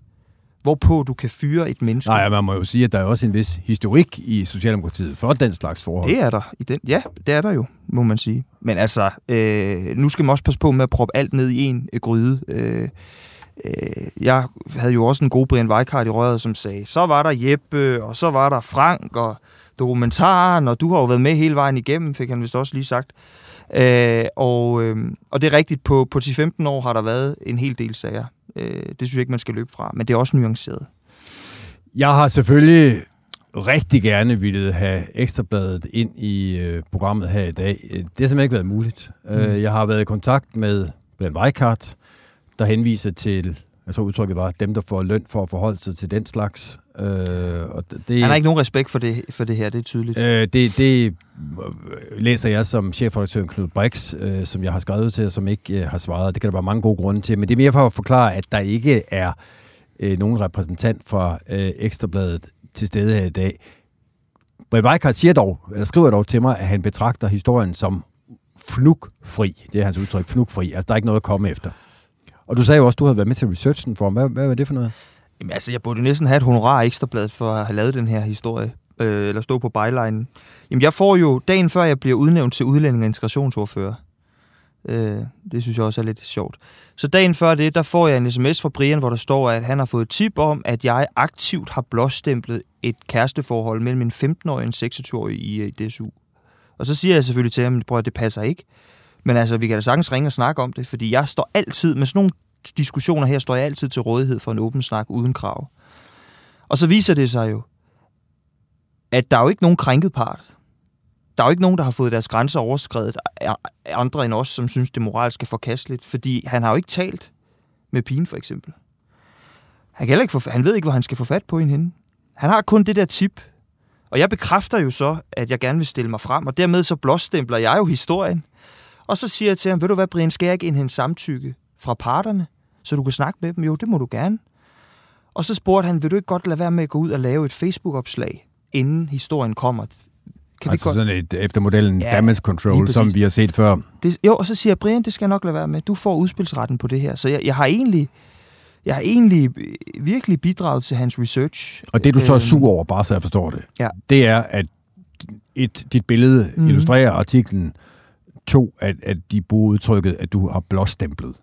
Speaker 8: hvorpå du kan fyre et menneske.
Speaker 1: Nej, man må jo sige, at der er også en vis historik i Socialdemokratiet for den slags forhold.
Speaker 8: Det er der. I den, ja, det er der jo, må man sige. Men altså, øh, nu skal man også passe på med at proppe alt ned i en øh, gryde. Øh, øh, jeg havde jo også en god Brian Weikart i røret, som sagde, så var der Jeppe, og så var der Frank, og dokumentaren, og du har jo været med hele vejen igennem, fik han vist også lige sagt. Øh, og, øh, og det er rigtigt, på, på 10-15 år har der været en hel del sager. Øh, det synes jeg ikke, man skal løbe fra, men det er også nuanceret.
Speaker 1: Jeg har selvfølgelig rigtig gerne ville have Ekstrabladet ind i øh, programmet her i dag. Øh, Det har simpelthen ikke været muligt. Mm. Øh, jeg har været i kontakt med Brian Weikart, der henviser til, jeg tror udtrykket var, dem, der får løn for at forholde sig til den slags. Øh, og det,
Speaker 8: Han har ikke nogen respekt for det, for det her, det er tydeligt.
Speaker 1: Øh, det, det øh, læser jeg som chefredaktør Knud Brix, øh, som jeg har skrevet til, og som ikke øh, har svaret. Det kan der være mange gode grunde til. Men det er mere for at forklare, at der ikke er øh, nogen repræsentant fra øh, Ekstrabladet til stede her i dag. Brian Weikart siger dog, eller skriver dog til mig, at han betragter historien som fnugfri. Det er hans udtryk, fnugfri. Altså, der er ikke noget at komme efter. Og du sagde jo også, at du havde været med til researchen for ham. Hvad, hvad var det for noget?
Speaker 8: Jamen, altså, jeg burde jo næsten have et honorar i ekstrabladet for at have lavet den her historie, øh, eller stå på byline. Jamen, jeg får jo, dagen før jeg bliver udnævnt til udlænding og integrationsordfører, øh, det synes jeg også er lidt sjovt. Så dagen før det, der får jeg en sms fra Brian, hvor der står, at han har fået tip om, at jeg aktivt har blåstemplet et kæresteforhold mellem en 15-årig og en 26-årig i, øh, i DSU. Og så siger jeg selvfølgelig til ham, prøv at det passer ikke. Men altså, vi kan da sagtens ringe og snakke om det, fordi jeg står altid, med sådan nogle diskussioner her, står jeg altid til rådighed for en åben snak uden krav. Og så viser det sig jo, at der er jo ikke nogen krænket part. Der er jo ikke nogen, der har fået deres grænser overskrevet af andre end os, som synes, det moralsk er forkasteligt, fordi han har jo ikke talt med pigen, for eksempel. Han, kan heller ikke få, han ved ikke, hvor han skal få fat på hende. Han har kun det der tip. Og jeg bekræfter jo så, at jeg gerne vil stille mig frem, og dermed så blåstempler jeg jo historien. Og så siger jeg til ham, ved du hvad, Brian, skal jeg ikke indhente samtykke fra parterne, så du kan snakke med dem? Jo, det må du gerne. Og så spurgte han, vil du ikke godt lade være med at gå ud og lave et Facebook-opslag, inden historien kommer? Kan
Speaker 1: altså
Speaker 8: vi godt...
Speaker 1: sådan et efter modellen
Speaker 8: Ja,
Speaker 1: damage control, som vi har set før.
Speaker 8: Det, jo, og så siger jeg, Brian, det skal jeg nok lade være med. Du får udspilsretten på det her. Så jeg, jeg har egentlig, jeg har egentlig virkelig bidraget til hans research.
Speaker 1: Og det, du så er
Speaker 8: Øhm,
Speaker 1: sur over, bare så jeg forstår det,
Speaker 8: Ja.
Speaker 1: det er, at et, dit billede mm. illustrerer artiklen. To, at, at de bruger udtrykket, at du har blåstemplet.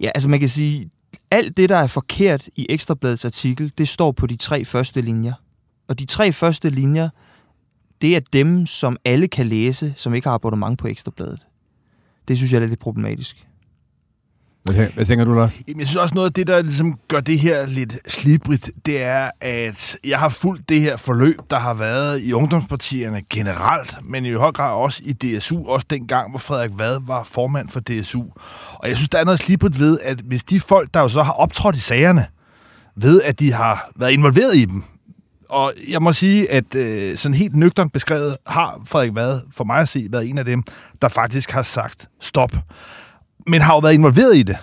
Speaker 8: Ja, altså man kan sige, alt det, der er forkert i Ekstrabladets artikel, det står på de tre første linjer. Og de tre første linjer, det er dem, som alle kan læse, som ikke har abonnement på Ekstrabladet. Det synes jeg er lidt problematisk.
Speaker 1: Hvad, hvad tænker du, Lars?
Speaker 2: Jamen, jeg synes også noget af det, der ligesom gør det her lidt slibrigt, det er, at jeg har fulgt det her forløb, der har været i ungdomspartierne generelt, men i høj grad også i DSU, også dengang, hvor Frederik Vad var formand for DSU. Og jeg synes, der er noget slibrigt ved, at hvis de folk, der jo så har optrådt i sagerne, ved, at de har været involveret i dem, og jeg må sige, at øh, sådan helt nøgternt beskrevet, har Frederik Vad, for mig at se, været en af dem, der faktisk har sagt stop men har jo været involveret i det.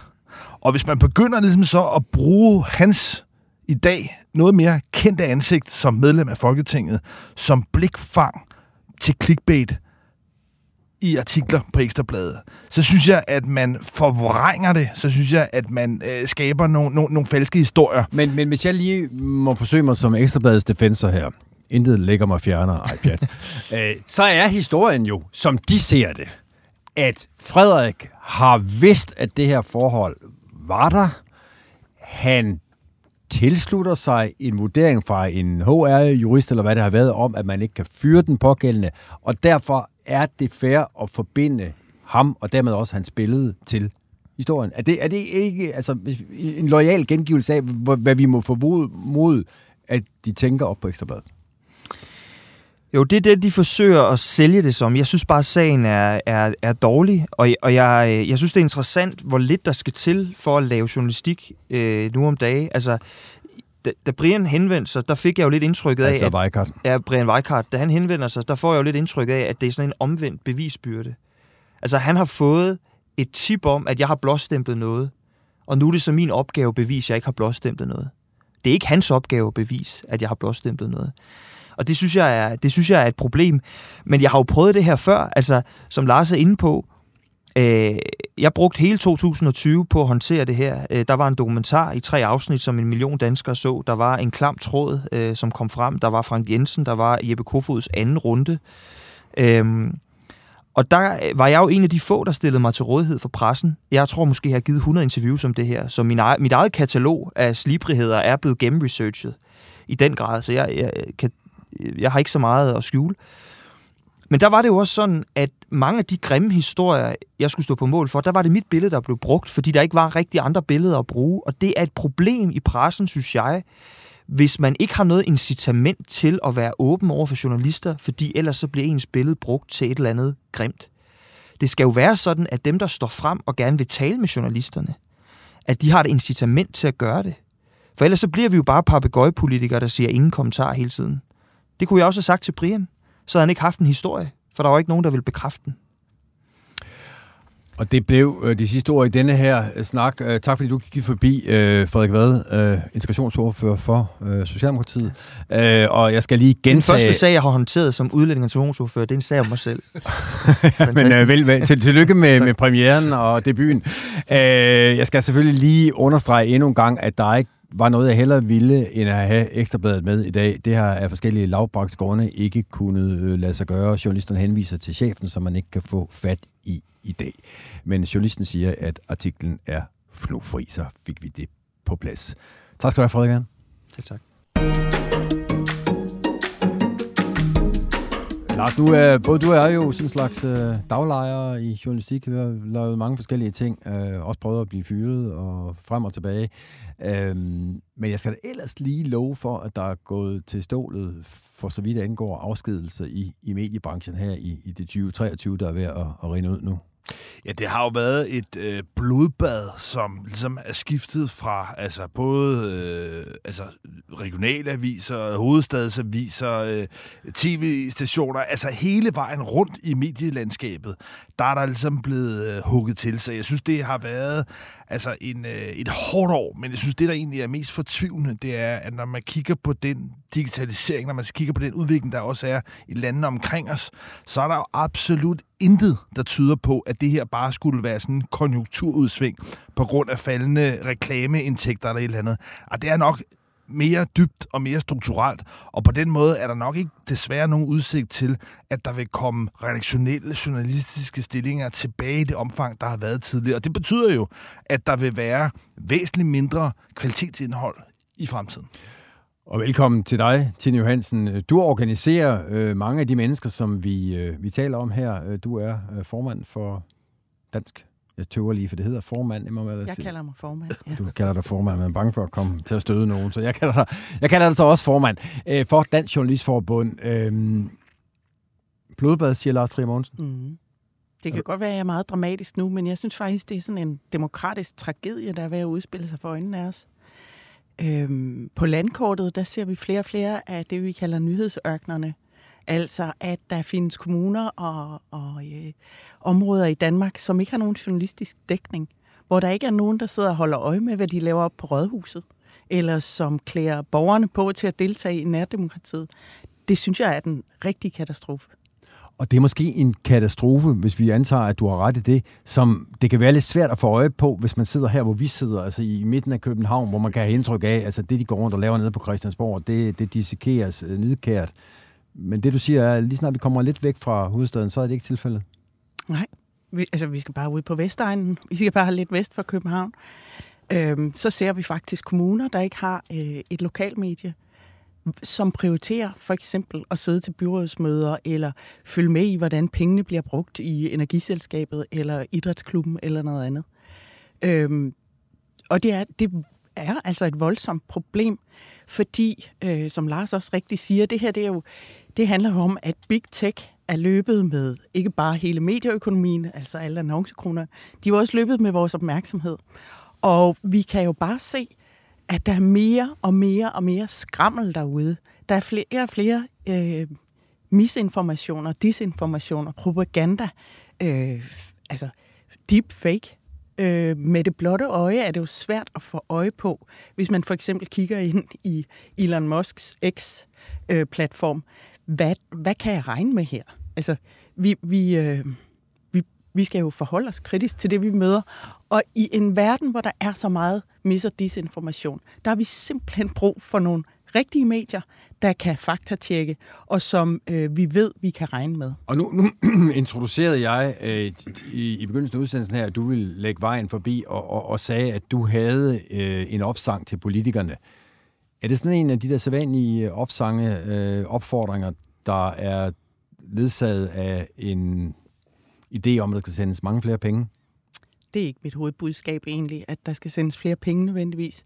Speaker 2: Og hvis man begynder ligesom så at bruge hans i dag noget mere kendte ansigt som medlem af Folketinget, som blikfang til clickbait i artikler på Ekstrabladet, så synes jeg, at man forvrænger det. Så synes jeg, at man øh, skaber nogle, nogle, nogle falske historier.
Speaker 1: Men, men hvis jeg lige må forsøge mig som Ekstrabladets defensor her, intet lægger mig fjerner, ej pjat, øh, så er historien jo, som de ser det, at Frederik har vidst, at det her forhold var der. Han tilslutter sig en vurdering fra en HR-jurist, eller hvad det har været, om, at man ikke kan fyre den pågældende, og derfor er det fair at forbinde ham, og dermed også hans billede til historien. Er det, er det ikke altså, en lojal gengivelse af, hvad vi må formode, at de tænker op på Ekstrabladet?
Speaker 8: Jo, det er det, de forsøger at sælge det som. Jeg synes bare, at sagen er, er, er dårlig, og, og jeg, jeg synes, det er interessant, hvor lidt der skal til for at lave journalistik øh, nu om dagen. Altså, da, da Brian henvendte sig, der fik jeg jo lidt indtrykket af...
Speaker 1: Altså Weikart.
Speaker 8: Ja, Brian Weikart. Da han henvender sig, der får jeg jo lidt indtryk af, at det er sådan en omvendt bevisbyrde. Altså, han har fået et tip om, at jeg har blåstemplet noget, og nu er det så min opgave at bevise, at jeg ikke har blåstemplet noget. Det er ikke hans opgave at bevise, at jeg har blåstemplet noget. Og det synes, jeg er, det synes jeg er et problem. Men jeg har jo prøvet det her før, altså som Lars er inde på. Øh, jeg brugte hele 2020 på at håndtere det her. Øh, der var en dokumentar i tre afsnit, som en million danskere så. Der var en klam tråd, øh, som kom frem. Der var Frank Jensen, der var Jeppe Kofods anden runde. Øh, og der øh, var jeg jo en af de få, der stillede mig til rådighed for pressen. Jeg tror måske, jeg har givet 100 interviews om det her. Så min eget, mit eget katalog af slibrigheder er blevet gennemresearchet i den grad. Så jeg, jeg kan jeg har ikke så meget at skjule. Men der var det jo også sådan, at mange af de grimme historier, jeg skulle stå på mål for, der var det mit billede, der blev brugt, fordi der ikke var rigtig andre billeder at bruge. Og det er et problem i pressen, synes jeg, hvis man ikke har noget incitament til at være åben over for journalister, fordi ellers så bliver ens billede brugt til et eller andet grimt. Det skal jo være sådan, at dem, der står frem og gerne vil tale med journalisterne, at de har et incitament til at gøre det. For ellers så bliver vi jo bare papegøjepolitikere, der siger ingen kommentar hele tiden. Det kunne jeg også have sagt til Brian. Så havde han ikke haft en historie, for der var ikke nogen, der ville bekræfte den.
Speaker 1: Og det blev øh, de sidste ord i denne her øh, snak. Øh, tak fordi du gik forbi, øh, Frederik Vad, øh, integrationsordfører for øh, Socialdemokratiet. Øh, og jeg skal lige gentage... Den
Speaker 8: første sag, jeg har håndteret som udlænding og integrationsordfører, det er en sag om mig selv.
Speaker 1: Men øh, vel, vel, til, tillykke med, med premieren og debuten. Øh, jeg skal selvfølgelig lige understrege endnu en gang, at der er ikke var noget, jeg hellere ville, end at have ekstrabladet med i dag. Det har af forskellige lavbragtsgrunde ikke kunnet øh, lade sig gøre. Journalisten henviser til chefen, som man ikke kan få fat i i dag. Men journalisten siger, at artiklen er flofri, så fik vi det på plads. Tak skal du have, Frederik.
Speaker 8: Ja, tak.
Speaker 1: Lars, du øh, både du er jo sådan en slags øh, daglejer i journalistik. Vi har lavet mange forskellige ting. Øh, også prøvet at blive fyret og frem og tilbage. Øh, men jeg skal da ellers lige love for, at der er gået til stålet for så vidt angår afskedelser i, i mediebranchen her i, i det 2023, der er ved at, at rinde ud nu.
Speaker 2: Ja, det har jo været et øh, blodbad, som ligesom er skiftet fra altså både øh, altså regionale aviser, hovedstadsaviser, øh, tv-stationer, altså hele vejen rundt i medielandskabet, der er der ligesom blevet øh, hugget til. Så jeg synes, det har været altså en, øh, et hårdt år, men jeg synes, det, der egentlig er mest fortvivlende, det er, at når man kigger på den digitalisering, når man kigger på den udvikling, der også er i landene omkring os, så er der jo absolut intet, der tyder på, at det her bare skulle være sådan en konjunkturudsving på grund af faldende reklameindtægter eller et eller andet. Og det er nok mere dybt og mere strukturelt, og på den måde er der nok ikke desværre nogen udsigt til, at der vil komme redaktionelle journalistiske stillinger tilbage i det omfang, der har været tidligere. Og det betyder jo, at der vil være væsentligt mindre kvalitetsindhold i fremtiden.
Speaker 1: Og velkommen til dig, Tine Johansen. Du organiserer øh, mange af de mennesker, som vi, øh, vi taler om her. Øh, du er øh, formand for Dansk jeg tøver lige, for det hedder formand.
Speaker 5: Jeg, må jeg sige. kalder mig formand. Ja.
Speaker 1: Du kalder dig formand, men er bange for at komme til at støde nogen, så jeg kalder dig, jeg kalder dig så også formand øh, for Dansk Journalistforbund. Øh, blodbad, siger Lars Trier Mogensen. Mm.
Speaker 5: Det kan godt være, at jeg er meget dramatisk nu, men jeg synes faktisk, det er sådan en demokratisk tragedie, der er ved at udspille sig for øjnene af os. Øhm, på landkortet, der ser vi flere og flere af det, vi kalder nyhedsørknerne. Altså, at der findes kommuner og, og øh, områder i Danmark, som ikke har nogen journalistisk dækning,
Speaker 9: hvor der ikke er nogen, der sidder og holder øje med, hvad de laver op på rådhuset, eller som klæder borgerne på til at deltage i nærdemokratiet. Det synes jeg er den rigtige katastrofe.
Speaker 1: Og det er måske en katastrofe, hvis vi antager, at du har ret i det, som det kan være lidt svært at få øje på, hvis man sidder her, hvor vi sidder, altså i midten af København, hvor man kan have indtryk af, altså det, de går rundt og laver nede på Christiansborg, det, det dissekeres øh, nedkært. Men det, du siger, er, lige snart vi kommer lidt væk fra hovedstaden, så er det ikke tilfældet.
Speaker 9: Nej, vi, altså vi skal bare ud på Vestegnen. Vi skal bare lidt vest for København. Øhm, så ser vi faktisk kommuner, der ikke har øh, et lokalmedie, som prioriterer for eksempel at sidde til byrådsmøder eller følge med i, hvordan pengene bliver brugt i energiselskabet eller idrætsklubben eller noget andet. Øhm, og det er, det er altså et voldsomt problem, fordi, øh, som Lars også rigtig siger, det her det er jo, det handler jo om, at Big Tech er løbet med ikke bare hele medieøkonomien, altså alle annoncekroner, de er også løbet med vores opmærksomhed. Og vi kan jo bare se, at der er mere og mere og mere skrammel derude. Der er flere og flere øh, misinformationer, disinformationer, propaganda, øh, altså deepfake. Øh, med det blotte øje er det jo svært at få øje på, hvis man for eksempel kigger ind i Elon Musks X-platform. Øh, hvad, hvad kan jeg regne med her? Altså, vi, vi, øh, vi skal jo forholde os kritisk til det, vi møder. Og i en verden, hvor der er så meget mis- og disinformation, der har vi simpelthen brug for nogle rigtige medier, der kan faktatjekke, og som øh, vi ved, vi kan regne med.
Speaker 1: Og nu, nu introducerede jeg øh, i, i begyndelsen af udsendelsen her, at du ville lægge vejen forbi og, og, og sagde, at du havde øh, en opsang til politikerne. Er det sådan en af de der sædvanlige øh, opsange, øh, opfordringer, der er ledsaget af en idé om, at der skal sendes mange flere penge?
Speaker 9: Det er ikke mit hovedbudskab egentlig, at der skal sendes flere penge nødvendigvis.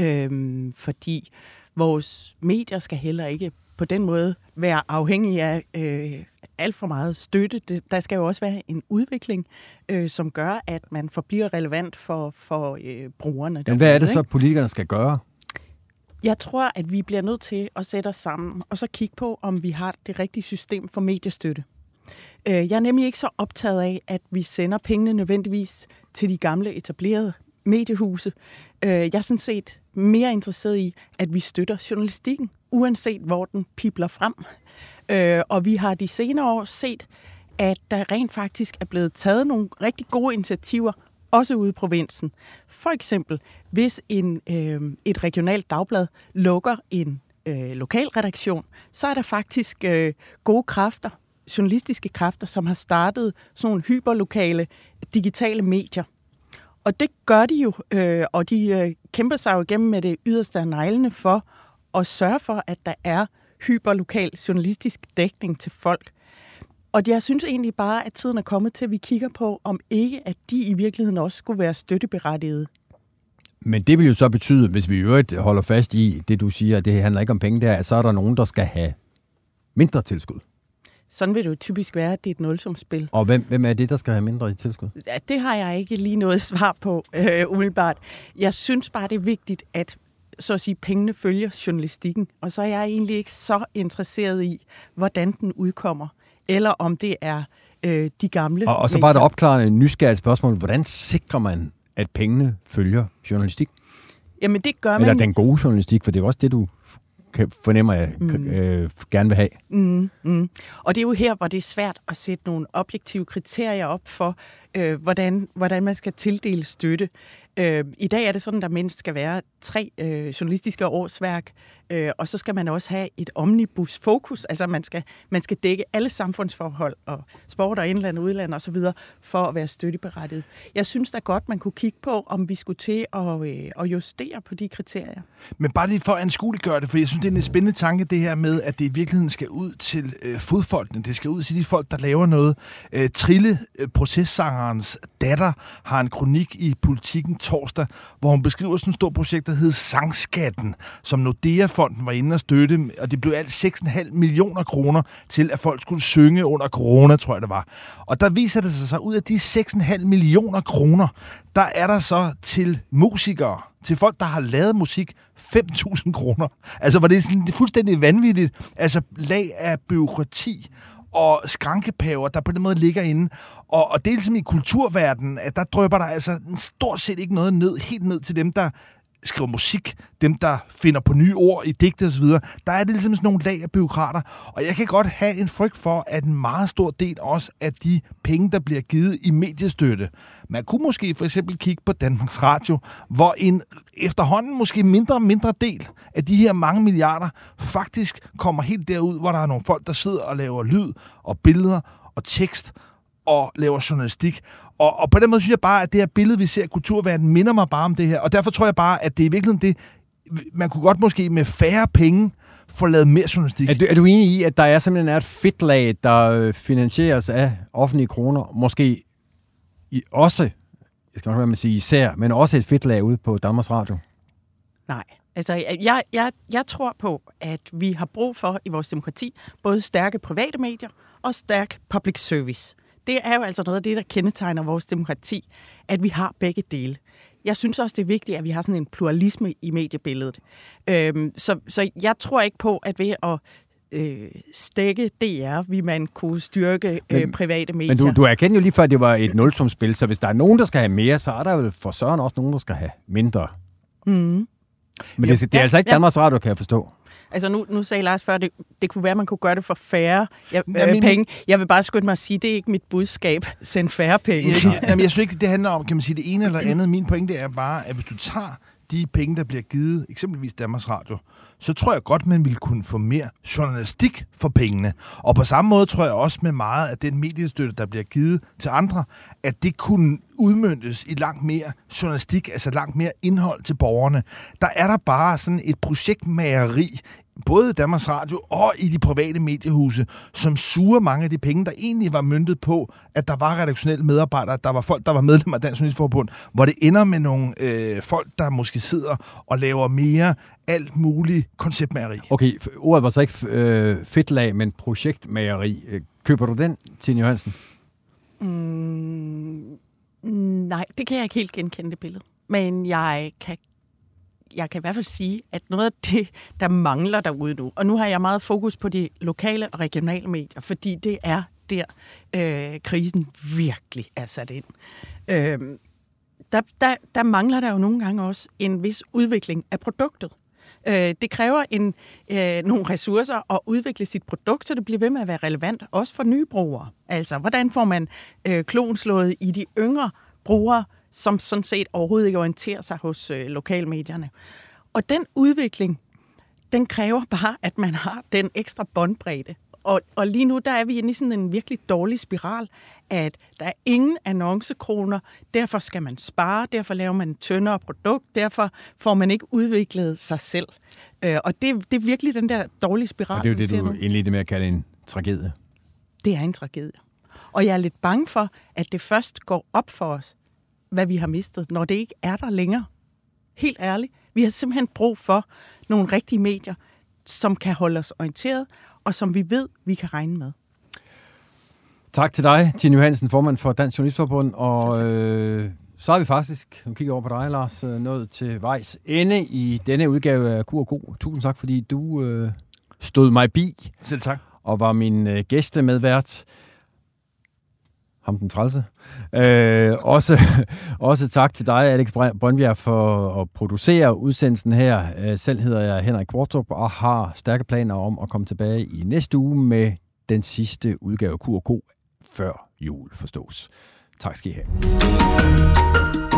Speaker 9: Øhm, fordi vores medier skal heller ikke på den måde være afhængige af øh, alt for meget støtte. Det, der skal jo også være en udvikling, øh, som gør, at man forbliver relevant for, for øh, brugerne.
Speaker 1: Men hvad er det så, politikerne skal gøre?
Speaker 9: Jeg tror, at vi bliver nødt til at sætte os sammen og så kigge på, om vi har det rigtige system for mediestøtte. Øh, jeg er nemlig ikke så optaget af, at vi sender pengene nødvendigvis til de gamle etablerede mediehuse. Øh, jeg er sådan set mere interesseret i, at vi støtter journalistikken, uanset hvor den pipler frem. Øh, og vi har de senere år set, at der rent faktisk er blevet taget nogle rigtig gode initiativer, også ude i provinsen. For eksempel, hvis en, øh, et regionalt dagblad lukker en øh, lokalredaktion, så er der faktisk øh, gode kræfter, journalistiske kræfter, som har startet sådan nogle hyperlokale digitale medier. Og det gør de jo, øh, og de øh, kæmper sig jo igennem med det yderste af neglene for at sørge for, at der er hyperlokal journalistisk dækning til folk. Og jeg synes egentlig bare, at tiden er kommet til, at vi kigger på, om ikke at de i virkeligheden også skulle være støtteberettigede.
Speaker 1: Men det vil jo så betyde, hvis vi i øvrigt holder fast i det, du siger, at det handler ikke om penge der, at så er der nogen, der skal have mindre tilskud.
Speaker 9: Sådan vil det jo typisk være, at det er et nulsumsspil.
Speaker 1: Og hvem, hvem er det, der skal have mindre i tilskud?
Speaker 9: Ja, det har jeg ikke lige noget svar på, øh, umiddelbart. Jeg synes bare, det er vigtigt, at så at sige, pengene følger journalistikken. Og så er jeg egentlig ikke så interesseret i, hvordan den udkommer, eller om det er øh, de gamle...
Speaker 1: Og, og så bare det opklarende nysgerrigt spørgsmål. Hvordan sikrer man, at pengene følger journalistik?
Speaker 9: Jamen det gør man...
Speaker 1: Eller den gode journalistik, for det er også det, du kan, fornemmer jeg mm. øh, gerne vil have.
Speaker 9: Mm, mm. Og det er jo her, hvor det er svært at sætte nogle objektive kriterier op for, øh, hvordan, hvordan man skal tildele støtte. Øh, I dag er det sådan, der mindst skal være tre øh, journalistiske årsværk, øh, og så skal man også have et omnibus-fokus, altså man skal, man skal dække alle samfundsforhold, og sport og indland og udland osv., for at være støtteberettiget. Jeg synes da godt, man kunne kigge på, om vi skulle til at, øh, at justere på de kriterier.
Speaker 2: Men bare lige for at anskueliggøre det, for jeg synes, det er en spændende tanke, det her med, at det i virkeligheden skal ud til øh, fodfolkene. Det skal ud til de folk, der laver noget. Øh, Trille, øh, processangerens datter, har en kronik i Politikken torsdag, hvor hun beskriver sådan et stort projekt, der hedder Sangskatten, som Nordea-fonden var inde og støtte, og det blev alt 6,5 millioner kroner til, at folk skulle synge under corona, tror jeg det var. Og der viser det sig så, ud af de 6,5 millioner kroner, der er der så til musikere, til folk, der har lavet musik, 5.000 kroner. Altså, var det sådan det er fuldstændig vanvittigt. Altså, lag af byråkrati og skrankepaver, der på den måde ligger inde. Og, og det er ligesom i kulturverdenen, at der drøber der altså stort set ikke noget ned, helt ned til dem, der skriver musik, dem, der finder på nye ord i digte osv., der er det ligesom sådan nogle lag af byråkrater. Og jeg kan godt have en frygt for, at en meget stor del også af de penge, der bliver givet i mediestøtte, man kunne måske for eksempel kigge på Danmarks Radio, hvor en efterhånden måske mindre og mindre del af de her mange milliarder faktisk kommer helt derud, hvor der er nogle folk, der sidder og laver lyd og billeder og tekst og laver journalistik. Og, og på den måde synes jeg bare, at det her billede, vi ser af kulturverdenen, minder mig bare om det her. Og derfor tror jeg bare, at det er i virkeligheden det, man kunne godt måske med færre penge få lavet mere journalistik.
Speaker 1: Er du, er du enig i, at der er simpelthen er et fedtlag, der øh, finansieres af offentlige kroner, måske i, også, jeg skal nok være med at sige især, men også et fedt lag ude på Danmarks Radio?
Speaker 9: Nej. Altså, jeg, jeg, jeg tror på, at vi har brug for i vores demokrati både stærke private medier og stærk public service det er jo altså noget af det, der kendetegner vores demokrati, at vi har begge dele. Jeg synes også, det er vigtigt, at vi har sådan en pluralisme i mediebilledet. Øhm, så, så jeg tror ikke på, at ved at øh, stække DR, vil man kunne styrke øh, men, private medier.
Speaker 1: Men du, du erkendte jo lige før, at det var et nulsumspil, så hvis der er nogen, der skal have mere, så er der jo for søren også nogen, der skal have mindre. Mm. Men det, det er ja, altså ikke Danmarks Radio, kan jeg forstå.
Speaker 9: Altså nu, nu sagde Lars før, det, det kunne være, at man kunne gøre det for færre jeg, øh, min... penge. Jeg vil bare skynde mig at sige, det er ikke mit budskab. Send færre penge.
Speaker 2: Ja, jamen, jeg synes ikke, det handler om, kan man sige, det ene eller andet. Min pointe er bare, at hvis du tager de penge, der bliver givet, eksempelvis Danmarks Radio, så tror jeg godt, man ville kunne få mere journalistik for pengene. Og på samme måde tror jeg også med meget af den mediestøtte, der bliver givet til andre, at det kunne udmyndtes i langt mere journalistik, altså langt mere indhold til borgerne. Der er der bare sådan et projektmageri både Danmarks Radio og i de private mediehuse, som suger mange af de penge, der egentlig var myndet på, at der var redaktionelle medarbejdere, der var folk, der var medlemmer af Dansk Journalistforbund, hvor det ender med nogle øh, folk, der måske sidder og laver mere alt muligt konceptmageri.
Speaker 1: Okay, ordet var så ikke øh, fedtlag, men projektmageri. Øh, køber du den, Tine Johansen?
Speaker 9: Mm, nej, det kan jeg ikke helt genkende det billede. Men jeg kan jeg kan i hvert fald sige, at noget af det, der mangler derude nu, og nu har jeg meget fokus på de lokale og regionale medier, fordi det er der, øh, krisen virkelig er sat ind. Øh, der, der, der mangler der jo nogle gange også en vis udvikling af produktet. Øh, det kræver en, øh, nogle ressourcer at udvikle sit produkt, så det bliver ved med at være relevant, også for nye brugere. Altså, hvordan får man øh, klonslået i de yngre brugere, som sådan set overhovedet ikke orienterer sig hos øh, lokalmedierne. Og den udvikling, den kræver bare, at man har den ekstra båndbredde. Og, og lige nu, der er vi inde i sådan en virkelig dårlig spiral, at der er ingen annoncekroner, derfor skal man spare, derfor laver man et tyndere produkt, derfor får man ikke udviklet sig selv. Øh, og det, det er virkelig den der dårlige spiral,
Speaker 1: Og det er jo det, du indledte med at kalde en tragedie.
Speaker 9: Det er en tragedie. Og jeg er lidt bange for, at det først går op for os, hvad vi har mistet, når det ikke er der længere. Helt ærligt. Vi har simpelthen brug for nogle rigtige medier, som kan holde os orienteret, og som vi ved, vi kan regne med.
Speaker 1: Tak til dig, Tine Johansen, formand for Dansk Journalistforbund. Og øh, så er vi faktisk, nu kigger over på dig, Lars, øh, nået til vejs ende i denne udgave af Kur Tusind tak, fordi du øh, stod mig bi.
Speaker 2: Selv tak.
Speaker 1: Og var min øh, gæstemedvært ham den trælse. Øh, også, også tak til dig, Alex Brøndbjerg, for at producere udsendelsen her. Øh, selv hedder jeg Henrik Kvartrup og har stærke planer om at komme tilbage i næste uge med den sidste udgave af Q&K før jul forstås. Tak skal I have.